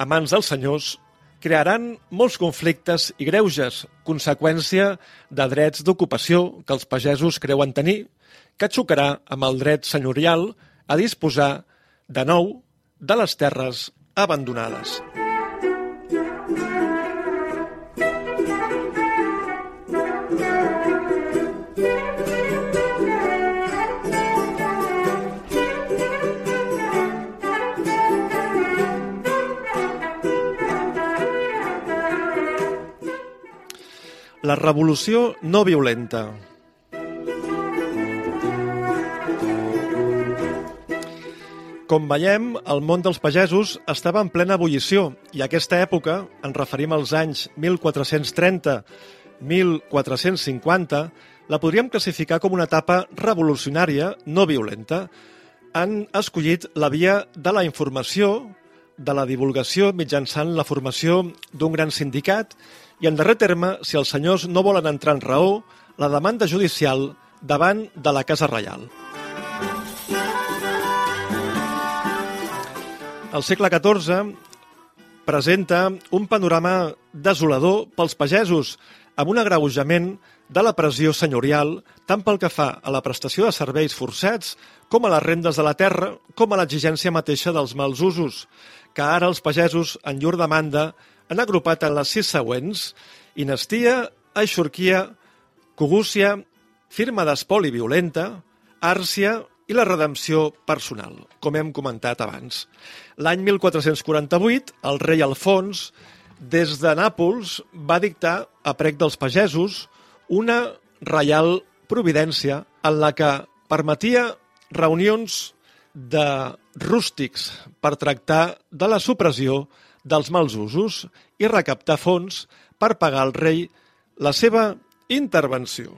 a mans dels senyors crearan molts conflictes i greuges, conseqüència de drets d'ocupació que els pagesos creuen tenir, que xocarà amb el dret senyorial a disposar, de nou, de les terres abandonades. La revolució no violenta. Com veiem, el món dels pagesos estava en plena ebullició i a aquesta època, en referim als anys 1430-1450, la podríem classificar com una etapa revolucionària no violenta. Han escollit la via de la informació, de la divulgació mitjançant la formació d'un gran sindicat i, en darrer terme, si els senyors no volen entrar en raó, la demanda judicial davant de la Casa Reial. El segle XIV presenta un panorama desolador pels pagesos, amb un agreujament de la pressió senyorial tant pel que fa a la prestació de serveis forçats com a les rendes de la terra com a l'exigència mateixa dels mals usos, que ara els pagesos, en llur demanda, han agrupat en les sis següents Inestia, Aixorquia, Cogúcia, firma d'espoli violenta, Àrcia i la redempció personal, com hem comentat abans. L'any 1448, el rei Alfons, des de Nàpols, va dictar a prec dels pagesos una reial providència en la que permetia reunions de rústics per tractar de la supressió dels mals usos i recaptar fons per pagar al rei la seva intervenció.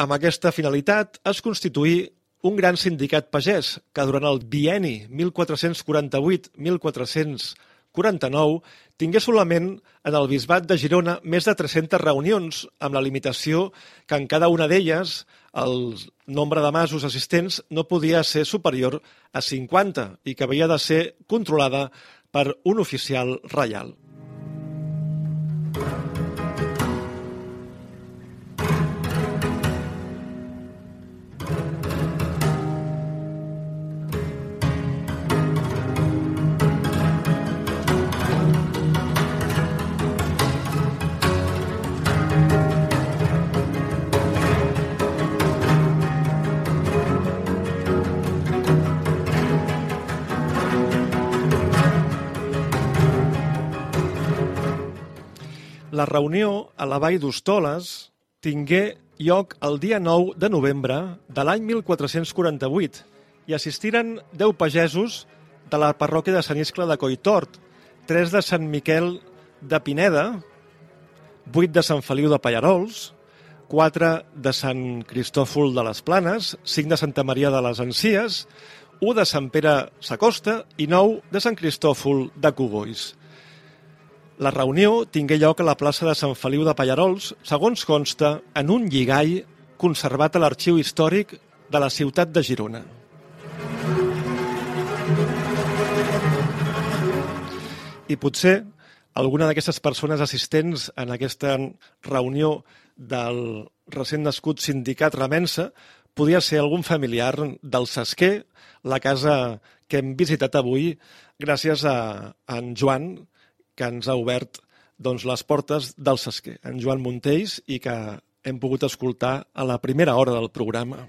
Amb aquesta finalitat es constituí un gran sindicat pagès que durant el bieni 1448-1449 tingué solament en el bisbat de Girona més de 300 reunions, amb la limitació que en cada una d'elles el nombre de masos assistents no podia ser superior a 50 i que havia de ser controlada per un oficial reial. La reunió a la vall d'Hostoles tingué lloc el dia 9 de novembre de l'any 1448 i assistiren 10 pagesos de la parròquia de Sant Iscle de Coitort, tres de Sant Miquel de Pineda, 8 de Sant Feliu de Pallarols, 4 de Sant Cristòfol de les Planes, 5 de Santa Maria de les Encies, 1 de Sant Pere Sacosta i 9 de Sant Cristòfol de Cogolls. La reunió tingué lloc a la plaça de Sant Feliu de Pallarols, segons consta, en un lligall conservat a l'arxiu històric de la ciutat de Girona. I potser alguna d'aquestes persones assistents en aquesta reunió del recent nascut sindicat Remensa podia ser algun familiar del Sesquer, la casa que hem visitat avui gràcies a en Joan, que ens ha obert doncs, les portes del Sesquer, en Joan Montells, i que hem pogut escoltar a la primera hora del programa.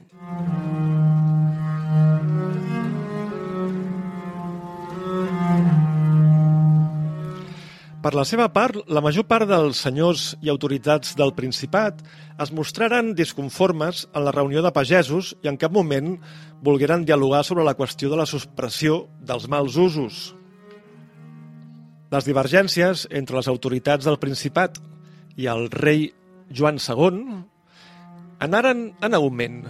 Per la seva part, la major part dels senyors i autoritats del Principat es mostraren disconformes en la reunió de pagesos i en cap moment volgueren dialogar sobre la qüestió de la supressió dels mals usos. Les divergències entre les autoritats del Principat i el rei Joan II anaren en augment.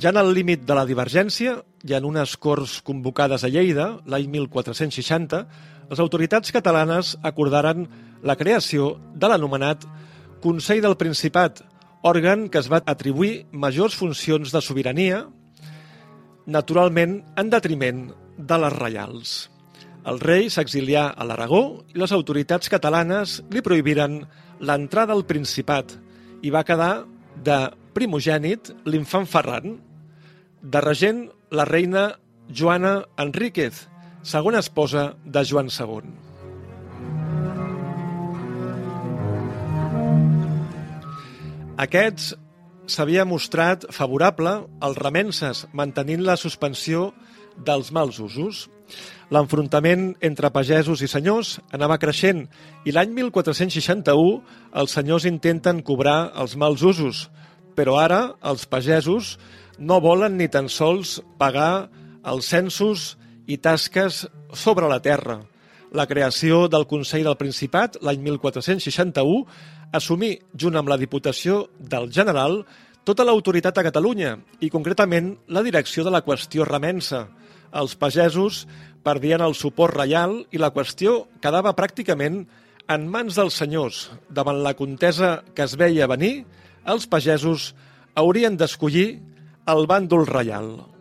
Ja en el límit de la divergència i en unes Corts convocades a Lleida, l'any 1460, les autoritats catalanes acordaren la creació de l'anomenat Consell del Principat, òrgan que es va atribuir majors funcions de sobirania, naturalment en detriment de les reials. El rei s'exilià a l'Aragó i les autoritats catalanes li prohibiren l'entrada al Principat i va quedar de primogènit l'infant Ferran, de regent la reina Joana Enríquez, segona esposa de Joan II. Aquests s'havia mostrat favorable als remenses, mantenint la suspensió dels mals usos. L'enfrontament entre pagesos i senyors anava creixent i l'any 1461 els senyors intenten cobrar els mals usos, però ara els pagesos no volen ni tan sols pagar els censos i tasques sobre la terra. La creació del Consell del Principat l'any 1461 assumí, junt amb la Diputació del General, tota l'autoritat a Catalunya i, concretament, la direcció de la qüestió remensa. Els pagesos perdien el suport reial i la qüestió quedava pràcticament en mans dels senyors. Davant la contesa que es veia venir, els pagesos haurien d'escollir el bàndol reial.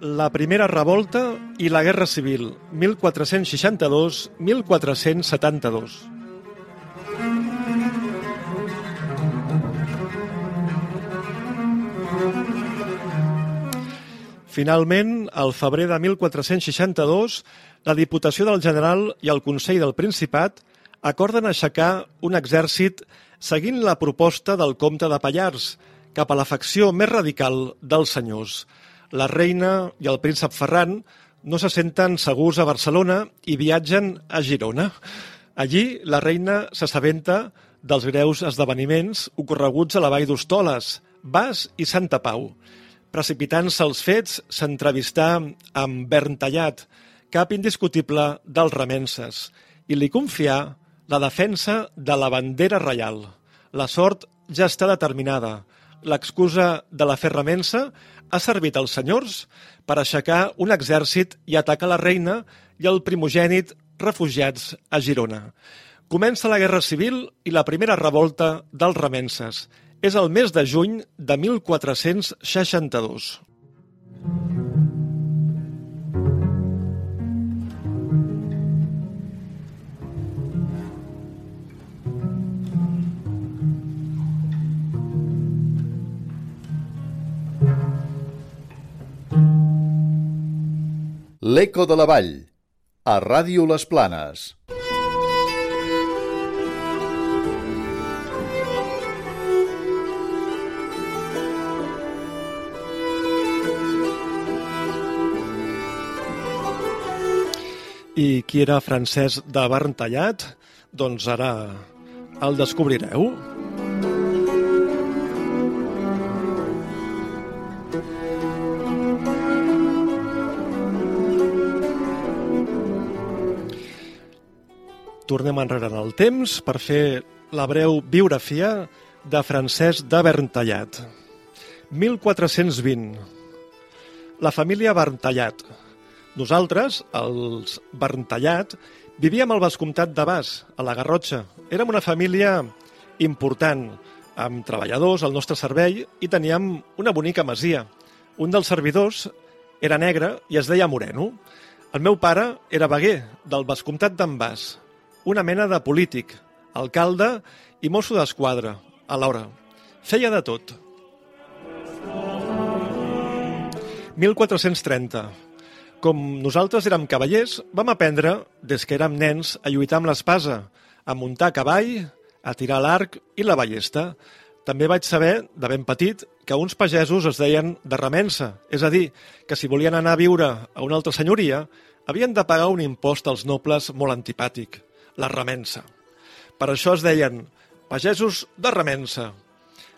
La primera revolta i la Guerra Civil, 1462-1472. Finalment, al febrer de 1462, la Diputació del General i el Consell del Principat acorden aixecar un exèrcit seguint la proposta del comte de Pallars cap a la facció més radical dels senyors. La reina i el príncep Ferran no se senten segurs a Barcelona i viatgen a Girona. Allí, la reina s'assabenta dels greus esdeveniments ocorreguts a la vall d'Hostoles, Bas i Santa Pau. Precipitant-se els fets, s'entrevistà amb Berntallat, cap indiscutible dels remenses, i li confià la defensa de la bandera reial. La sort ja està determinada. L'excusa de la ferramensa ha servit als senyors per aixecar un exèrcit i atacar la reina i el primogènit refugiats a Girona. Comença la Guerra Civil i la primera revolta dels remenses. És el mes de juny de 1462. L'Eco de la Vall, a Ràdio Les Planes. I qui era Francesc de Barntallat? Doncs ara el descobrireu. Tornem enrere en el temps per fer la breu biografia de Francesc de Berntallat. 1420. La família Berntallat nosaltres, els Berntallat, vivíem al vescomtat de Bas, a la Garrotxa. Érem una família important, amb treballadors al nostre servei i teníem una bonica masia. Un dels servidors era negre i es deia Moreno. El meu pare era veguer del vescomtat d'en Bas, una mena de polític, alcalde i mosso d'esquadra, alhora. Feia de tot. 1430. Com nosaltres érem cavallers, vam aprendre, des que érem nens, a lluitar amb l'espasa, a muntar cavall, a tirar l'arc i la ballesta. També vaig saber, de ben petit, que uns pagesos es deien de remensa, és a dir, que si volien anar a viure a una altra senyoria, havien de pagar un impost als nobles molt antipàtic, la remensa. Per això es deien pagesos de remensa.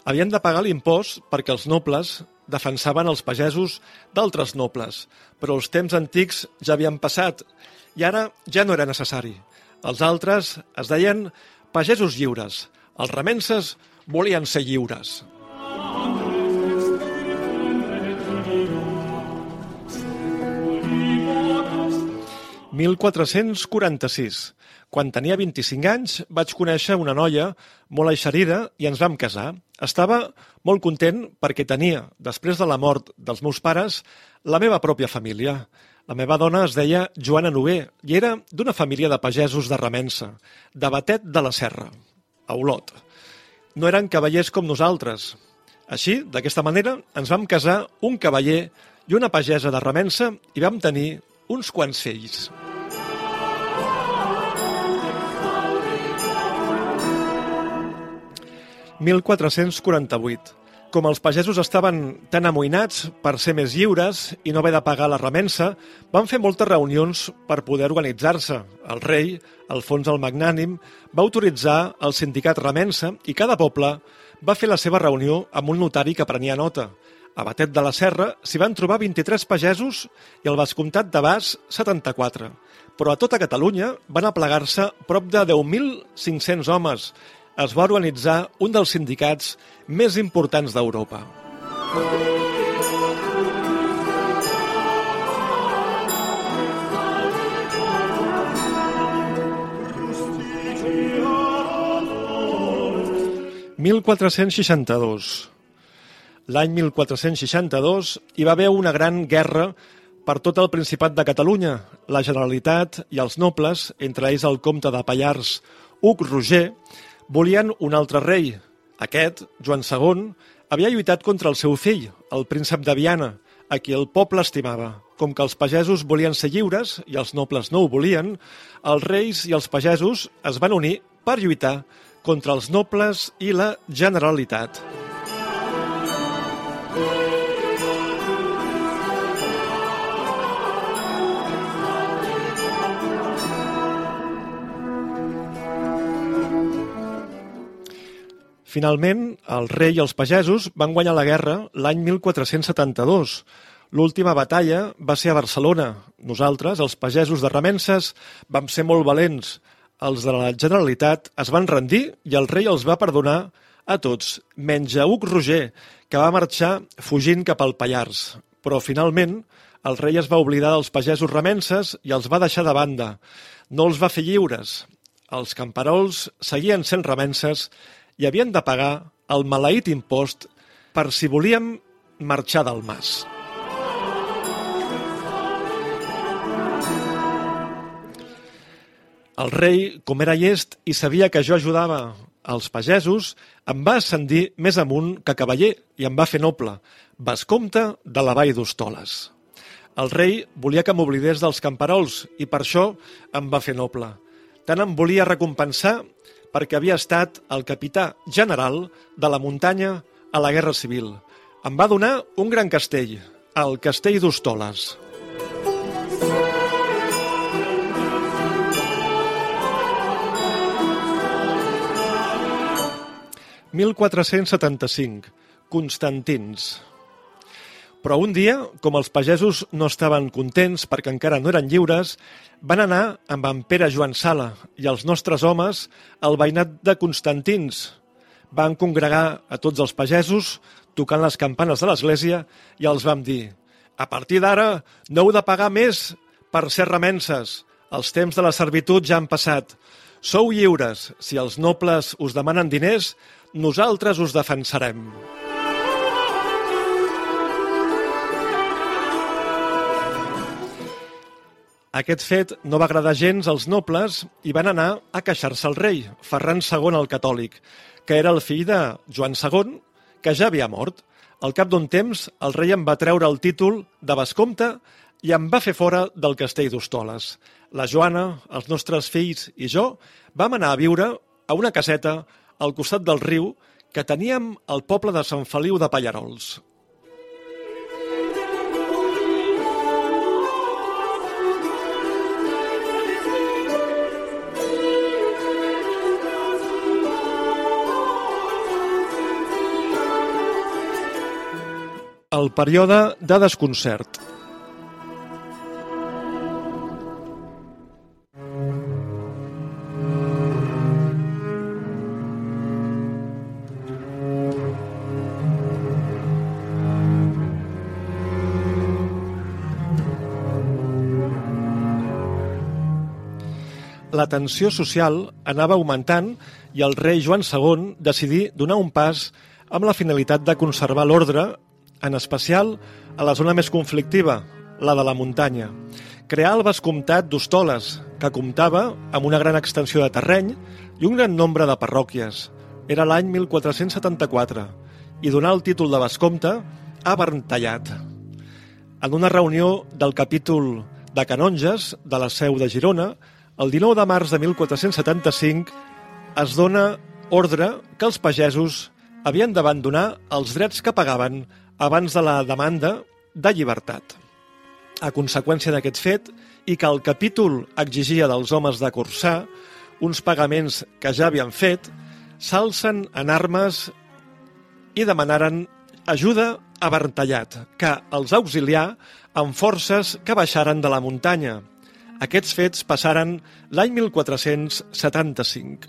Havien de pagar l'impost perquè els nobles defensaven els pagesos d'altres nobles, però els temps antics ja havien passat i ara ja no era necessari. Els altres es deien pagesos lliures. Els remenses volien ser lliures. «1446. Quan tenia 25 anys vaig conèixer una noia molt eixerida i ens vam casar. Estava molt content perquè tenia, després de la mort dels meus pares, la meva pròpia família. La meva dona es deia Joana Noguer i era d'una família de pagesos de Remensa, de Batet de la Serra, a Olot. No eren cavallers com nosaltres. Així, d'aquesta manera, ens vam casar un cavaller i una pagesa de Remensa i vam tenir uns quants fills. 1448. Com els pagesos estaven tan amoïnats per ser més lliures i no haver de pagar la remensa, van fer moltes reunions per poder organitzar-se. El rei, Alfons el Magnànim, va autoritzar el sindicat remensa i cada poble va fer la seva reunió amb un notari que prenia nota. A Batet de la Serra s'hi van trobar 23 pagesos i al Vescomtat de Bas 74. Però a tota Catalunya van aplegar-se prop de 10.500 homes, es va organitzar un dels sindicats més importants d'Europa. «1462. L'any 1462 hi va haver una gran guerra per tot el Principat de Catalunya. La Generalitat i els nobles, entre ells el comte de Pallars, Huc Roger, volien un altre rei. Aquest, Joan II, havia lluitat contra el seu fill, el príncep de Viana, a qui el poble estimava. Com que els pagesos volien ser lliures i els nobles no ho volien, els reis i els pagesos es van unir per lluitar contra els nobles i la Generalitat. 'Finalment, el rei i els pagesos van guanyar la guerra l'any 1472. L'última batalla va ser a Barcelona. Nosaltres, els pagesos de Remenses, vam ser molt valents. Els de la Generalitat es van rendir i el rei els va perdonar a tots, menys a Huc Roger, que va marxar fugint cap al Pallars. Però, finalment, el rei es va oblidar dels pagesos remenses i els va deixar de banda. No els va fer lliures. Els camperols seguien sent remenses i havien de pagar el maleït impost per si volíem marxar del mas. El rei, com era llest i sabia que jo ajudava els pagesos, em va ascendir més amunt que cavaller i em va fer noble, vescomte de la vall d'Hostoles. El rei volia que m'oblidés dels camperols i per això em va fer noble. Tant em volia recompensar perquè havia estat el capità general de la muntanya a la Guerra Civil. Em va donar un gran castell, el castell d'Hostoles. «1475. Constantins. Però un dia, com els pagesos no estaven contents perquè encara no eren lliures, van anar amb en Pere Joan Sala i els nostres homes al veïnat de Constantins. Van congregar a tots els pagesos, tocant les campanes de l'església, i els vam dir «A partir d'ara no heu de pagar més per ser remenses. Els temps de la servitud ja han passat. Sou lliures. Si els nobles us demanen diners, nosaltres us defensarem». Aquest fet no va agradar gens als nobles i van anar a queixar-se al rei, Ferran II el catòlic, que era el fill de Joan II, que ja havia mort. Al cap d'un temps, el rei em va treure el títol de Vescomte i em va fer fora del castell d'Hostoles. La Joana, els nostres fills i jo vam anar a viure a una caseta al costat del riu que teníem al poble de Sant Feliu de Pallarols. El període de desconcert. La tensió social anava augmentant i el rei Joan II decidí donar un pas amb la finalitat de conservar l'ordre, en especial a la zona més conflictiva, la de la muntanya. Crear el vescomtat d'Hostoles, que comptava amb una gran extensió de terreny i un gran nombre de parròquies. Era l'any 1474 i donar el títol de vescomte a Berntallat. En una reunió del capítol de canonges de la seu de Girona, el 19 de març de 1475 es dona ordre que els pagesos havien d'abandonar els drets que pagaven abans de la demanda de llibertat. A conseqüència d'aquest fet, i que el capítol exigia dels homes de Cursà uns pagaments que ja havien fet, s'alcen en armes i demanaren ajuda a Bertallat, que els auxilià amb forces que baixaren de la muntanya. Aquests fets passaren l'any 1475.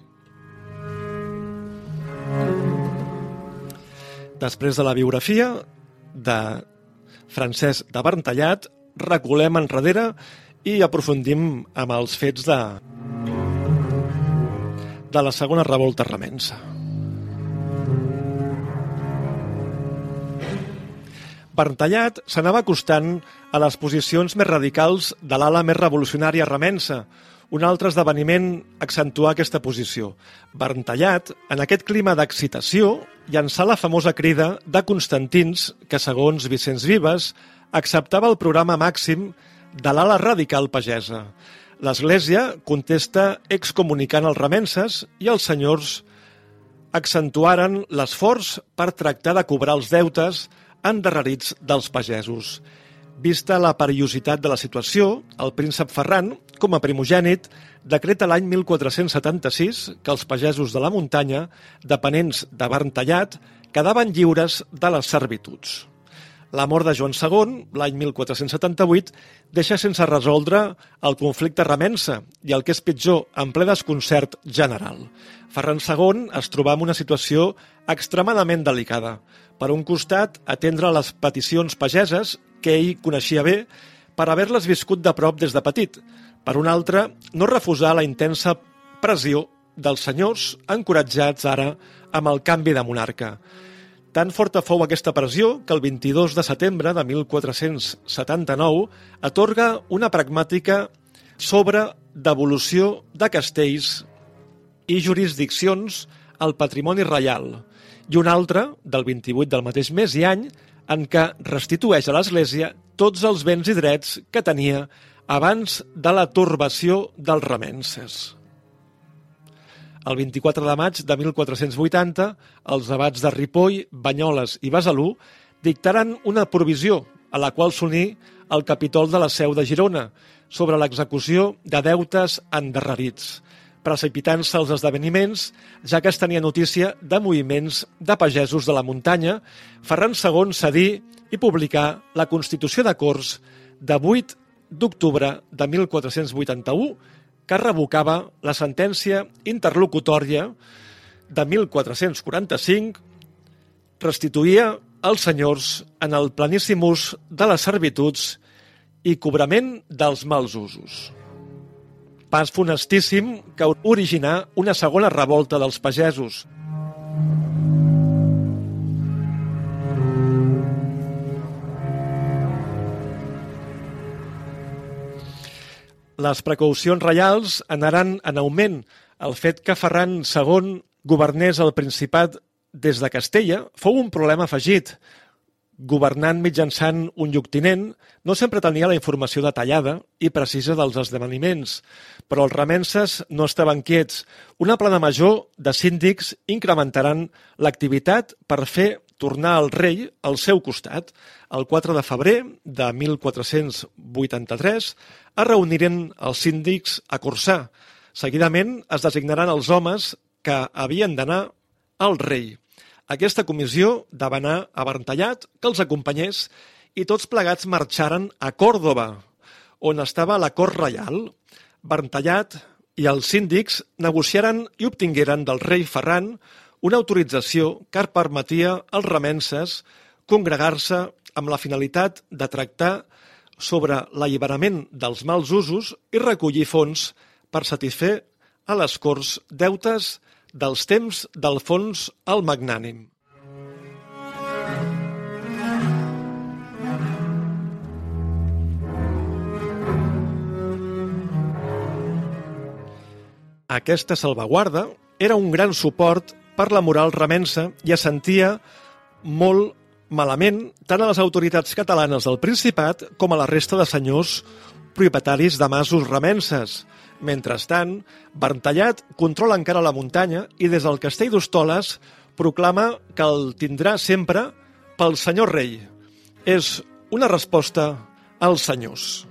Després de la biografia de Francesc de Bertallat, reculem enrere i aprofundim amb els fets de, de la segona revolta remensa. Bertallat s'anava acostant a les posicions més radicals de l'ala més revolucionària remensa, un altre esdeveniment accentuar aquesta posició. Bertallat, en aquest clima d'excitació, llançà la famosa crida de Constantins que, segons Vicenç Vives, acceptava el programa màxim de l'ala radical pagesa. L'Església contesta excomunicant els remenses i els senyors accentuaren l'esforç per tractar de cobrar els deutes endarrerits dels pagesos. Vista la perillositat de la situació, el príncep Ferran, com a primogènit, decreta l'any 1476 que els pagesos de la muntanya, depenents de Barntallat, quedaven lliures de les servituds. La mort de Joan II, l'any 1478, deixa sense resoldre el conflicte remensa i el que és pitjor, en ple desconcert general. Ferran II es trobava en una situació extremadament delicada. Per un costat, atendre les peticions pageses, que ell coneixia bé, per haver-les viscut de prop des de petit. Per un altre, no refusar la intensa pressió dels senyors encoratjats ara amb el canvi de monarca. Tan forta fou aquesta pressió que el 22 de setembre de 1479 atorga una pragmàtica sobre devolució de castells i jurisdiccions al patrimoni reial i una altra, del 28 del mateix mes i any, en què restitueix a l'Església tots els béns i drets que tenia abans de la turbació dels remenses. El 24 de maig de 1480, els abats de Ripoll, Banyoles i Besalú dictaren una provisió a la qual s'uní el capítol de la seu de Girona sobre l'execució de deutes endarrerits, precipitant-se els esdeveniments, ja que es tenia notícia de moviments de pagesos de la muntanya, Ferran II cedí i publicar la Constitució de Corts de 8 d'octubre de 1481 que revocava la sentència interlocutòria de 1445 restituïa els senyors en el planíssim ús de les servituds i cobrament dels mals usos. Pas funestíssim que originà una segona revolta dels pagesos, les precaucions reials anaran en augment. El fet que Ferran II governés el Principat des de Castella fou un problema afegit. Governant mitjançant un lloctinent, no sempre tenia la informació detallada i precisa dels esdeveniments, però els remenses no estaven quiets. Una plana major de síndics incrementaran l'activitat per fer tornar el rei al seu costat. El 4 de febrer de 1483 es reuniren els síndics a Cursà. Seguidament es designaran els homes que havien d'anar al rei. Aquesta comissió demanà a Barntallat que els acompanyés i tots plegats marxaren a Còrdoba, on estava la cort reial. Barntallat i els síndics negociaren i obtingueren del rei Ferran una autorització que permetia als remenses congregar-se amb la finalitat de tractar sobre l'alliberament dels mals usos i recollir fons per satisfer a les Corts deutes dels temps del fons al magnànim. Aquesta salvaguarda era un gran suport per la moral remensa i es sentia molt malament tant a les autoritats catalanes del Principat com a la resta de senyors propietaris de masos remenses. Mentrestant, Barntallat controla encara la muntanya i des del castell d'Hostoles proclama que el tindrà sempre pel senyor rei. És una resposta als senyors.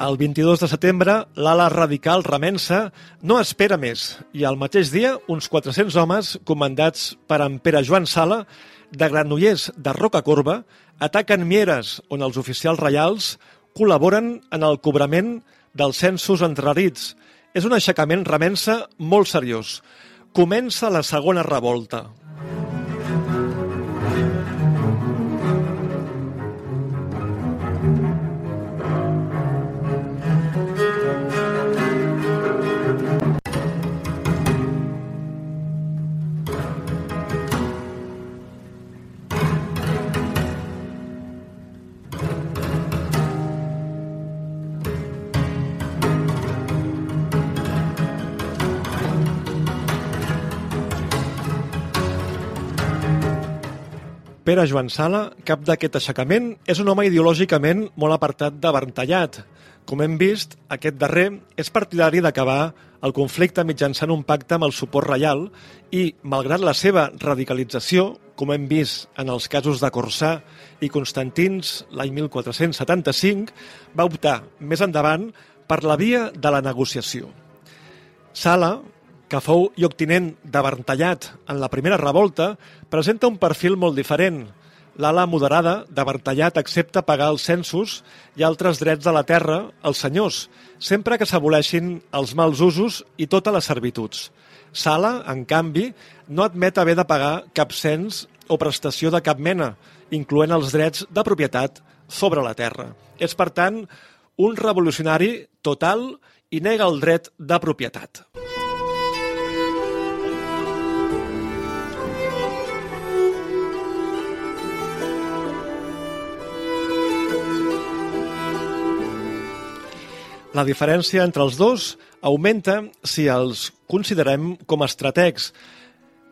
El 22 de setembre, l'ala radical remensa no espera més i al mateix dia uns 400 homes comandats per en Pere Joan Sala de Granollers de Rocacorba ataquen Mieres, on els oficials reials col·laboren en el cobrament dels censos entrarits. És un aixecament remensa molt seriós. Comença la segona revolta. Pere Joan Sala, cap d'aquest aixecament, és un home ideològicament molt apartat de Barntallat. Com hem vist, aquest darrer és partidari d'acabar el conflicte mitjançant un pacte amb el suport reial i, malgrat la seva radicalització, com hem vist en els casos de Corsà i Constantins l'any 1475, va optar més endavant per la via de la negociació. Sala, que fou lloctinent de Barntallat en la primera revolta, presenta un perfil molt diferent. L'ala moderada de Bartallat accepta pagar els censos i altres drets de la terra als senyors, sempre que s'aboleixin els mals usos i totes les servituds. Sala, en canvi, no admet haver de pagar cap cens o prestació de cap mena, incloent els drets de propietat sobre la terra. És, per tant, un revolucionari total i nega el dret de propietat. La diferència entre els dos augmenta si els considerem com estrategs,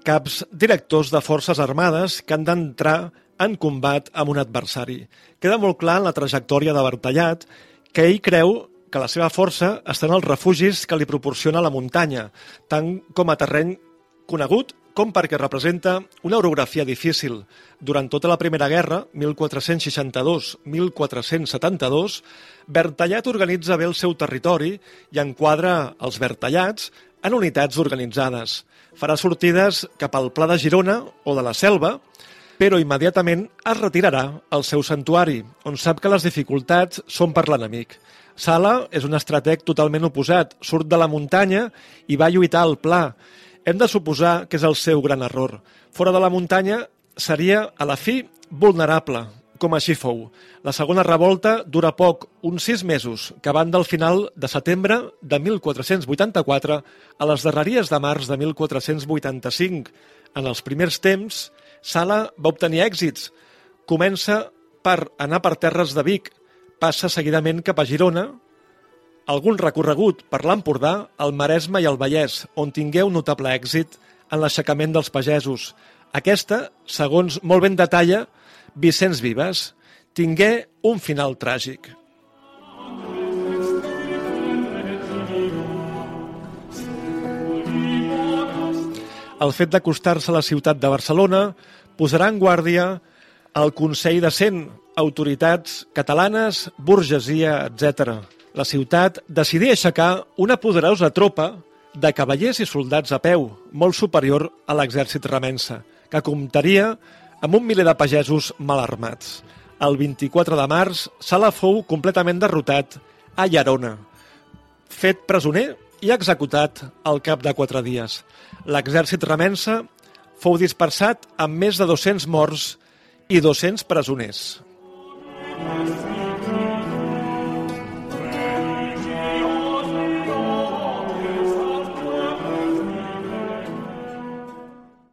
caps directors de forces armades que han d'entrar en combat amb un adversari. Queda molt clar en la trajectòria de Bartallat que ell creu que la seva força està en els refugis que li proporciona la muntanya, tant com a terreny conegut com perquè representa una orografia difícil. Durant tota la Primera Guerra, 1462-1472, Bertallat organitza bé el seu territori i enquadra els bertallats en unitats organitzades. Farà sortides cap al Pla de Girona o de la Selva, però immediatament es retirarà al seu santuari, on sap que les dificultats són per l'enemic. Sala és un estrateg totalment oposat, surt de la muntanya i va lluitar al pla. Hem de suposar que és el seu gran error. Fora de la muntanya seria, a la fi, vulnerable, com així fou. La segona revolta dura poc, uns sis mesos, que van del final de setembre de 1484 a les darreries de març de 1485. En els primers temps, Sala va obtenir èxits. Comença per anar per terres de Vic, passa seguidament cap a Girona, algun recorregut per l'Empordà, el Maresme i el Vallès, on tingué un notable èxit en l'aixecament dels pagesos. Aquesta, segons molt ben detalla Vicenç Vives, tingué un final tràgic. El fet d'acostar-se a la ciutat de Barcelona posarà en guàrdia el Consell de Cent, autoritats catalanes, burgesia, etc. La ciutat decidí aixecar una poderosa tropa de cavallers i soldats a peu, molt superior a l'exèrcit remensa, que comptaria amb un miler de pagesos mal armats. El 24 de març, Sala fou completament derrotat a Llarona, fet presoner i executat al cap de quatre dies. L'exèrcit remensa fou dispersat amb més de 200 morts i 200 presoners.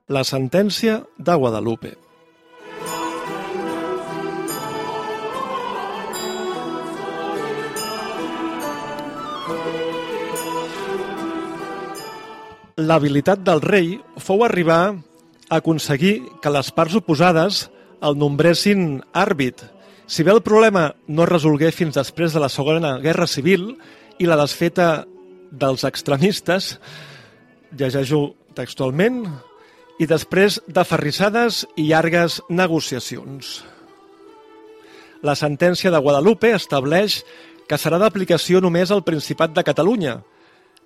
La sentència de Guadalupe. L'habilitat del rei fou arribar a aconseguir que les parts oposades el nombressin àrbit. Si bé el problema no es resolgué fins després de la Segona Guerra Civil i la desfeta dels extremistes, llegeixo textualment, i després de ferrissades i llargues negociacions. La sentència de Guadalupe estableix que serà d'aplicació només al Principat de Catalunya,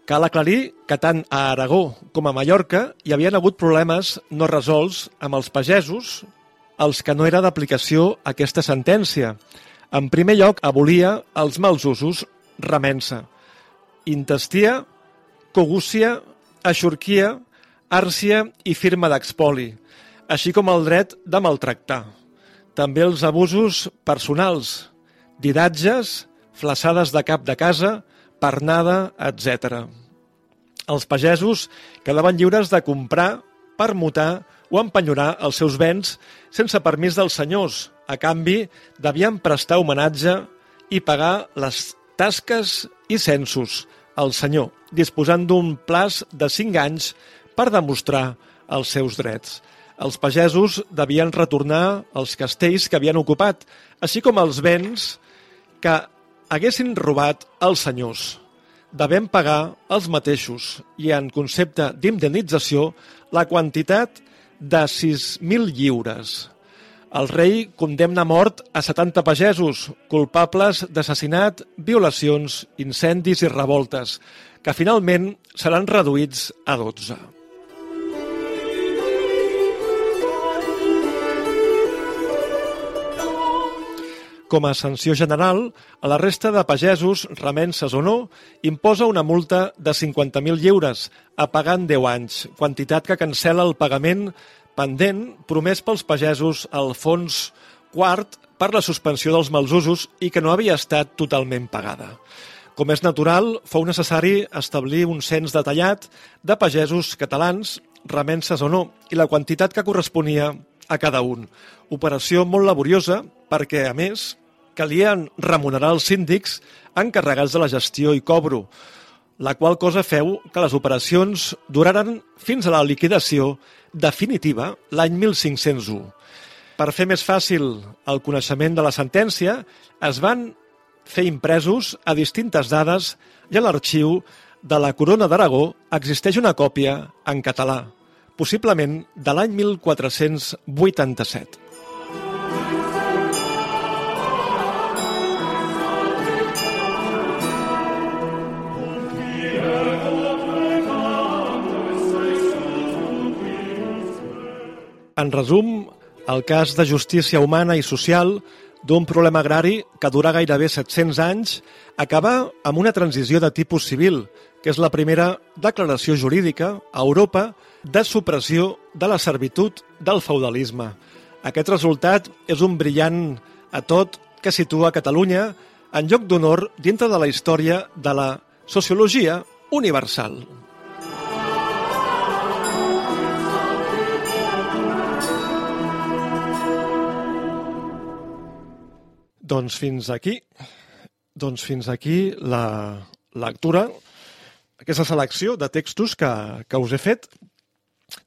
Cal aclarir que tant a Aragó com a Mallorca hi havien hagut problemes no resolts amb els pagesos, els que no era d'aplicació aquesta sentència. En primer lloc, abolia els mals usos remensa, intestia, cogúcia, aixorquia, àrcia i firma d'expoli, així com el dret de maltractar. També els abusos personals, didatges, flaçades de cap de casa, pernada, etc. Els pagesos quedaven lliures de comprar, permutar o empenyorar els seus béns sense permís dels senyors. A canvi, devien prestar homenatge i pagar les tasques i censos al senyor, disposant d'un plaç de 5 anys per demostrar els seus drets. Els pagesos devien retornar els castells que havien ocupat, així com els béns que haguessin robat els senyors. Devem pagar els mateixos i en concepte d'indemnització la quantitat de 6.000 lliures. El rei condemna mort a 70 pagesos culpables d'assassinat, violacions, incendis i revoltes, que finalment seran reduïts a 12. Com a sanció general, a la resta de pagesos, remenses o no, imposa una multa de 50.000 lliures, a pagar en 10 anys, quantitat que cancela el pagament pendent promès pels pagesos al fons quart per la suspensió dels malsusos i que no havia estat totalment pagada. Com és natural, fou necessari establir un cens detallat de pagesos catalans, remenses o no, i la quantitat que corresponia a cada un. Operació molt laboriosa perquè, a més, calien remunerar els síndics encarregats de la gestió i cobro, la qual cosa feu que les operacions duraren fins a la liquidació definitiva l'any 1501. Per fer més fàcil el coneixement de la sentència, es van fer impresos a distintes dades i a l'arxiu de la Corona d'Aragó existeix una còpia en català. possiblement de l'any 1487. En resum, el cas de justícia humana i social d'un problema agrari que dura gairebé 700 anys acaba amb una transició de tipus civil, que és la primera declaració jurídica a Europa de supressió de la servitud del feudalisme. Aquest resultat és un brillant a tot que situa Catalunya en lloc d'honor dintre de la història de la sociologia universal. Doncs fins aquí, doncs fins aquí la lectura, aquesta selecció de textos que, que us he fet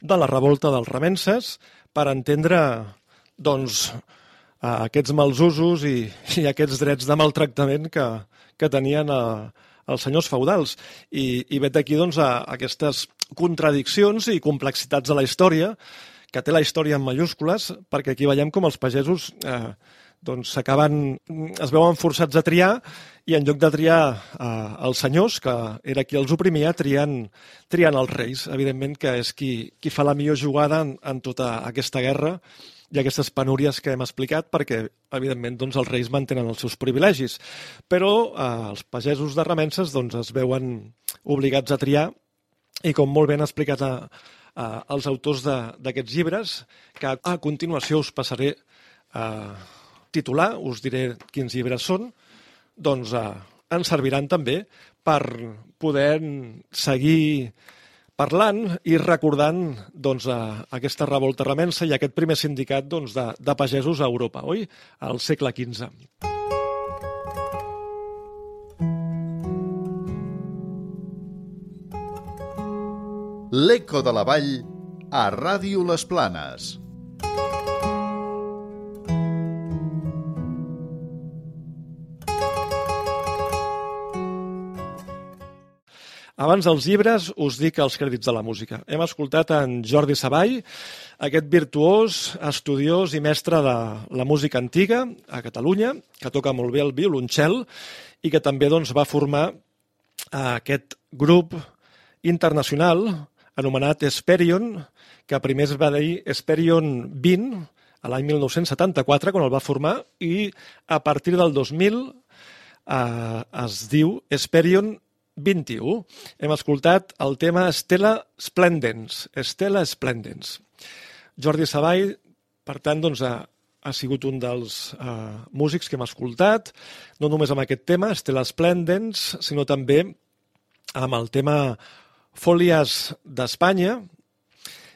de la revolta dels remenses per entendre doncs, aquests mals usos i, i aquests drets de maltractament que, que tenien a, els senyors feudals. I, i vet d'aquí doncs, a, a aquestes contradiccions i complexitats de la història, que té la història en mayúscules, perquè aquí veiem com els pagesos eh, doncs s'acaben, es veuen forçats a triar i en lloc de triar eh, els senyors, que era qui els oprimia, trien, trien els reis. Evidentment que és qui, qui fa la millor jugada en, en tota aquesta guerra i aquestes penúries que hem explicat perquè, evidentment, doncs, els reis mantenen els seus privilegis. Però eh, els pagesos de remenses doncs, es veuen obligats a triar i, com molt ben explicat a, a, als autors d'aquests llibres, que a continuació us passaré eh, titular, us diré quins llibres són, doncs eh, ens serviran també per poder seguir parlant i recordant doncs, a, aquesta revolta remensa i aquest primer sindicat doncs, de, de pagesos a Europa, oi? Al segle XV. L'Eco de la Vall a Ràdio Les Planes. Abans dels llibres, us dic els crèdits de la música. Hem escoltat en Jordi Savall, aquest virtuós, estudiós i mestre de la música antiga a Catalunya, que toca molt bé el violoncel i que també doncs, va formar aquest grup internacional anomenat Esperion, que primer es va dir Esperion 20, a l'any 1974, quan el va formar, i a partir del 2000 eh, es diu Esperion 21 hem escoltat el tema Stella Splendens, Stella Splendens. Jordi Savall, per tant, doncs, ha, ha sigut un dels uh, músics que hem escoltat, no només amb aquest tema, Stella Splendens, sinó també amb el tema Fòlies d'Espanya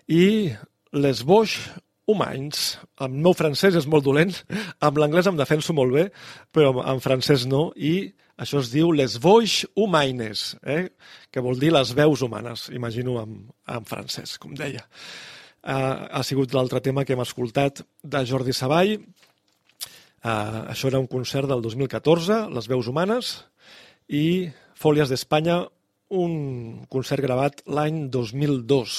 i Les Boix Humans. El meu francès és molt dolent, amb l'anglès em defenso molt bé, però en francès no, i això es diu les voix humaines, eh? que vol dir les veus humanes, imagino en, en francès, com deia. Uh, ha sigut l'altre tema que hem escoltat de Jordi Savall. Uh, això era un concert del 2014, Les veus humanes, i Fòlies d'Espanya, un concert gravat l'any 2002.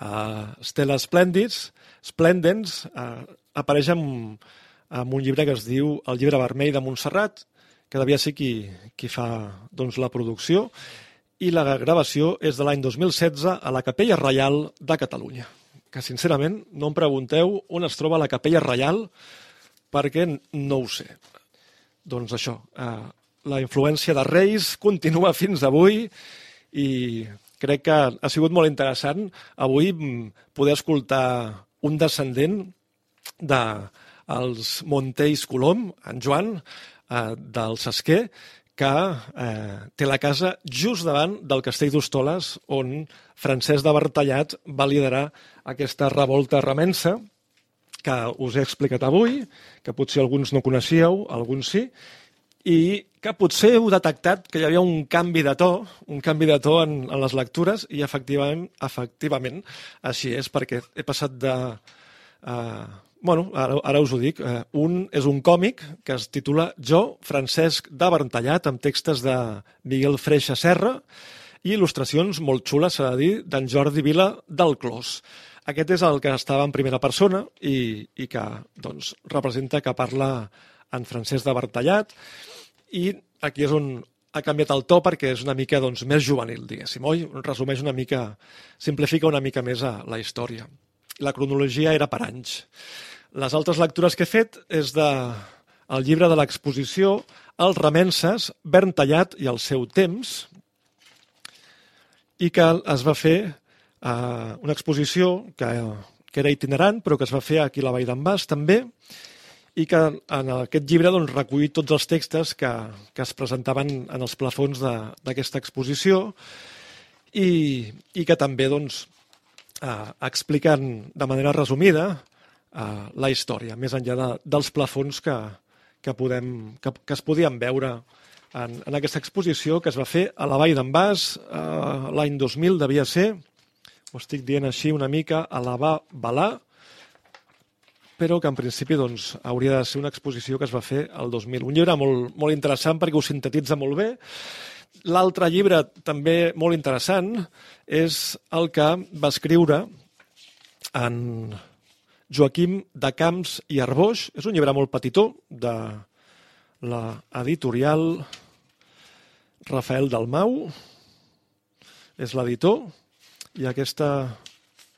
Uh, Stella Splendens, Splendens uh, apareix en, en un llibre que es diu El llibre vermell de Montserrat, que devia ser qui, qui fa doncs, la producció, i la gravació és de l'any 2016 a la Capella Reial de Catalunya. Que, sincerament, no em pregunteu on es troba la Capella Reial, perquè no ho sé. Doncs això, eh, la influència de Reis continua fins avui i crec que ha sigut molt interessant avui mm, poder escoltar un descendent de els Montells Colom, en Joan, eh, del Sasquer, que eh, té la casa just davant del castell d'Hostoles, on Francesc de Bertallat va liderar aquesta revolta remensa, que us he explicat avui, que potser alguns no coneixíeu, alguns sí, i que potser heu detectat que hi havia un canvi de to, un canvi de to en, en les lectures, i efectivament, efectivament així és, perquè he passat de... Eh, Bueno, ara, ara us ho dic. Eh, un és un còmic que es titula Jo, Francesc de Bertallat, amb textos de Miguel Freixa Serra, i il·lustracions molt xules, s'ha de dir, d'en Jordi Vila del Clos. Aquest és el que estava en primera persona i, i que doncs, representa que parla en francès de Bartallat i aquí és on ha canviat el to perquè és una mica doncs, més juvenil, diguéssim, oi? Resumeix una mica, simplifica una mica més a la història. La cronologia era per anys. Les altres lectures que he fet és de el llibre de l'exposició Els remenses, Bern Tallat i el seu temps, i que es va fer eh, una exposició que, que era itinerant, però que es va fer aquí a la Vall d'en Bas també, i que en aquest llibre doncs, recollit tots els textos que, que es presentaven en els plafons d'aquesta exposició i, i que també doncs, eh, expliquen de manera resumida la història, més enllà de, dels plafons que, que, podem, que, que es podien veure en, en aquesta exposició que es va fer a la Vall d'en Bas eh, l'any 2000, devia ser, ho estic dient així una mica, a la Va Balà, però que en principi doncs, hauria de ser una exposició que es va fer el 2000. Un llibre molt, molt interessant perquè ho sintetitza molt bé. L'altre llibre també molt interessant és el que va escriure en Joaquim de Camps i Arboix. És un llibre molt petitó de l'editorial Rafael Dalmau. És l'editor i aquesta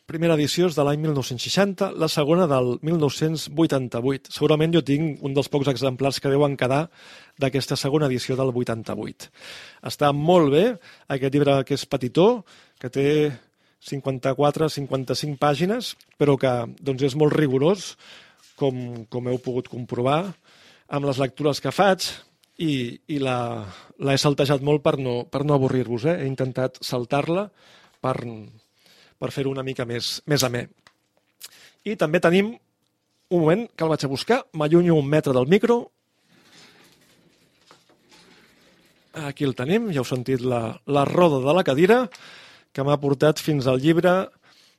primera edició és de l'any 1960, la segona del 1988. Segurament jo tinc un dels pocs exemplars que deuen quedar d'aquesta segona edició del 88. Està molt bé, aquest llibre que és petitó, que té 54-55 pàgines, però que doncs, és molt rigorós, com, com heu pogut comprovar, amb les lectures que faig, i, i l'he saltejat molt per no, per no avorrir-vos. Eh? He intentat saltar-la per, per fer-ho una mica més, més amè. I també tenim un moment que el vaig a buscar, m'allunyo un metre del micro. Aquí el tenim, ja heu sentit la, la roda de la cadira que m'ha portat fins al llibre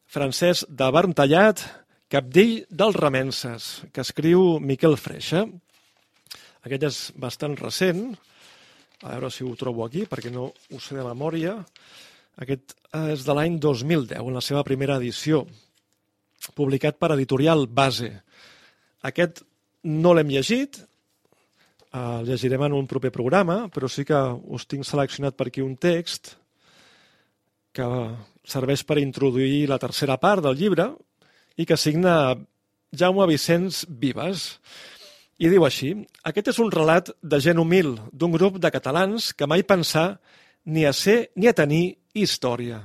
francès de Barntallat, Capdell dels Remenses, que escriu Miquel Freixa. Aquest és bastant recent, a veure si ho trobo aquí, perquè no ho sé de memòria. Aquest és de l'any 2010, en la seva primera edició, publicat per editorial Base. Aquest no l'hem llegit, el llegirem en un proper programa, però sí que us tinc seleccionat per aquí un text que serveix per introduir la tercera part del llibre i que signa Jaume Vicenç Vives. I diu així, aquest és un relat de gent humil d'un grup de catalans que mai pensar ni a ser ni a tenir història.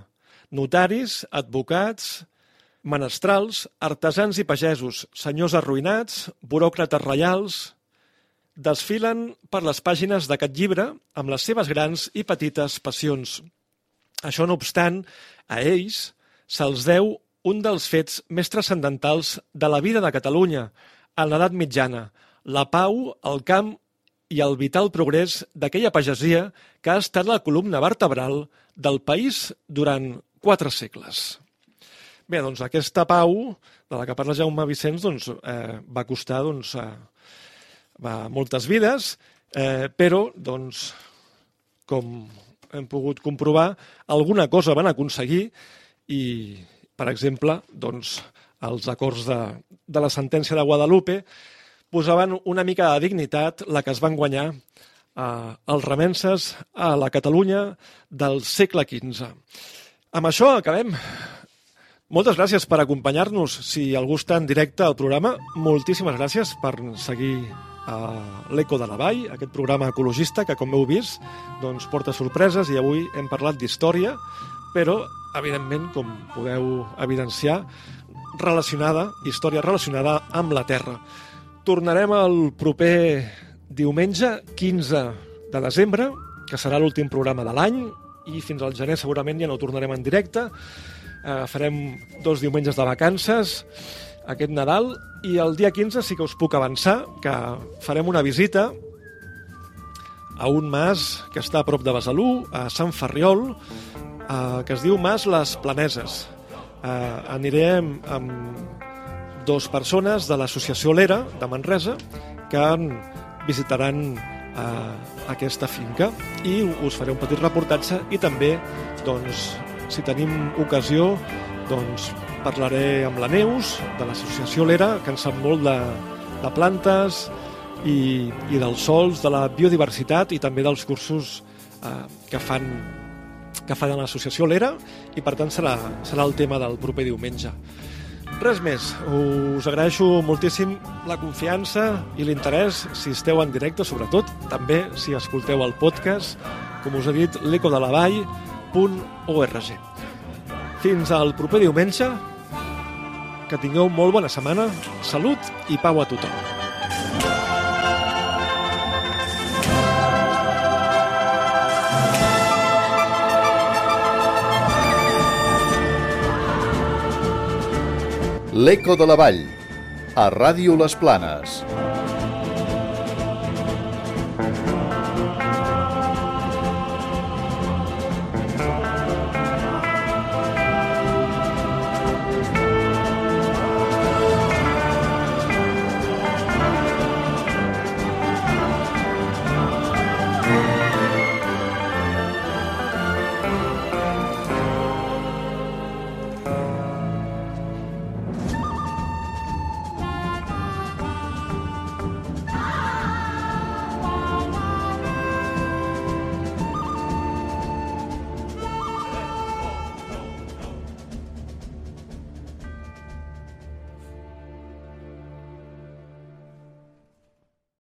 Notaris, advocats, menestrals, artesans i pagesos, senyors arruïnats, buròcrates reials, desfilen per les pàgines d'aquest llibre amb les seves grans i petites passions, això no obstant, a ells se'ls deu un dels fets més transcendentals de la vida de Catalunya en l'edat mitjana, la pau, el camp i el vital progrés d'aquella pagesia que ha estat la columna vertebral del país durant quatre segles. Bé, doncs aquesta pau, de la que parla Jaume Vicenç, doncs, eh, va costar doncs, eh, va moltes vides, eh, però, doncs, com hem pogut comprovar, alguna cosa van aconseguir i, per exemple, doncs, els acords de, de la sentència de Guadalupe posaven una mica de dignitat la que es van guanyar eh, els remenses a la Catalunya del segle XV. Amb això acabem. Moltes gràcies per acompanyar-nos. Si algú està en directe al programa, moltíssimes gràcies per seguir a l'Eco de la Vall, aquest programa ecologista que, com heu vist, doncs, porta sorpreses i avui hem parlat d'història, però, evidentment, com podeu evidenciar, relacionada, història relacionada amb la Terra. Tornarem el proper diumenge 15 de desembre, que serà l'últim programa de l'any, i fins al gener segurament ja no tornarem en directe. Eh, farem dos diumenges de vacances aquest Nadal i el dia 15 sí que us puc avançar que farem una visita a un mas que està a prop de Besalú, a Sant Ferriol, eh, que es diu Mas Les Planeses. Eh, anirem amb dos persones de l'associació Lera, de Manresa, que visitaran a aquesta finca i us faré un petit reportatge i també, doncs, si tenim ocasió, doncs, parlaré amb la Neus de l'associació Lera, que en sap molt de, de plantes i, i dels sols, de la biodiversitat i també dels cursos eh, que fan que fan a l'associació Lera i per tant serà, serà el tema del proper diumenge. Res més, us agraeixo moltíssim la confiança i l'interès si esteu en directe, sobretot, també si escolteu el podcast, com us he dit, l'ecodelavall.org. Fins al proper diumenge, que tingueu molt bona setmana, salut i pau a tothom. L'Eco de la Vall, a Ràdio Les Planes.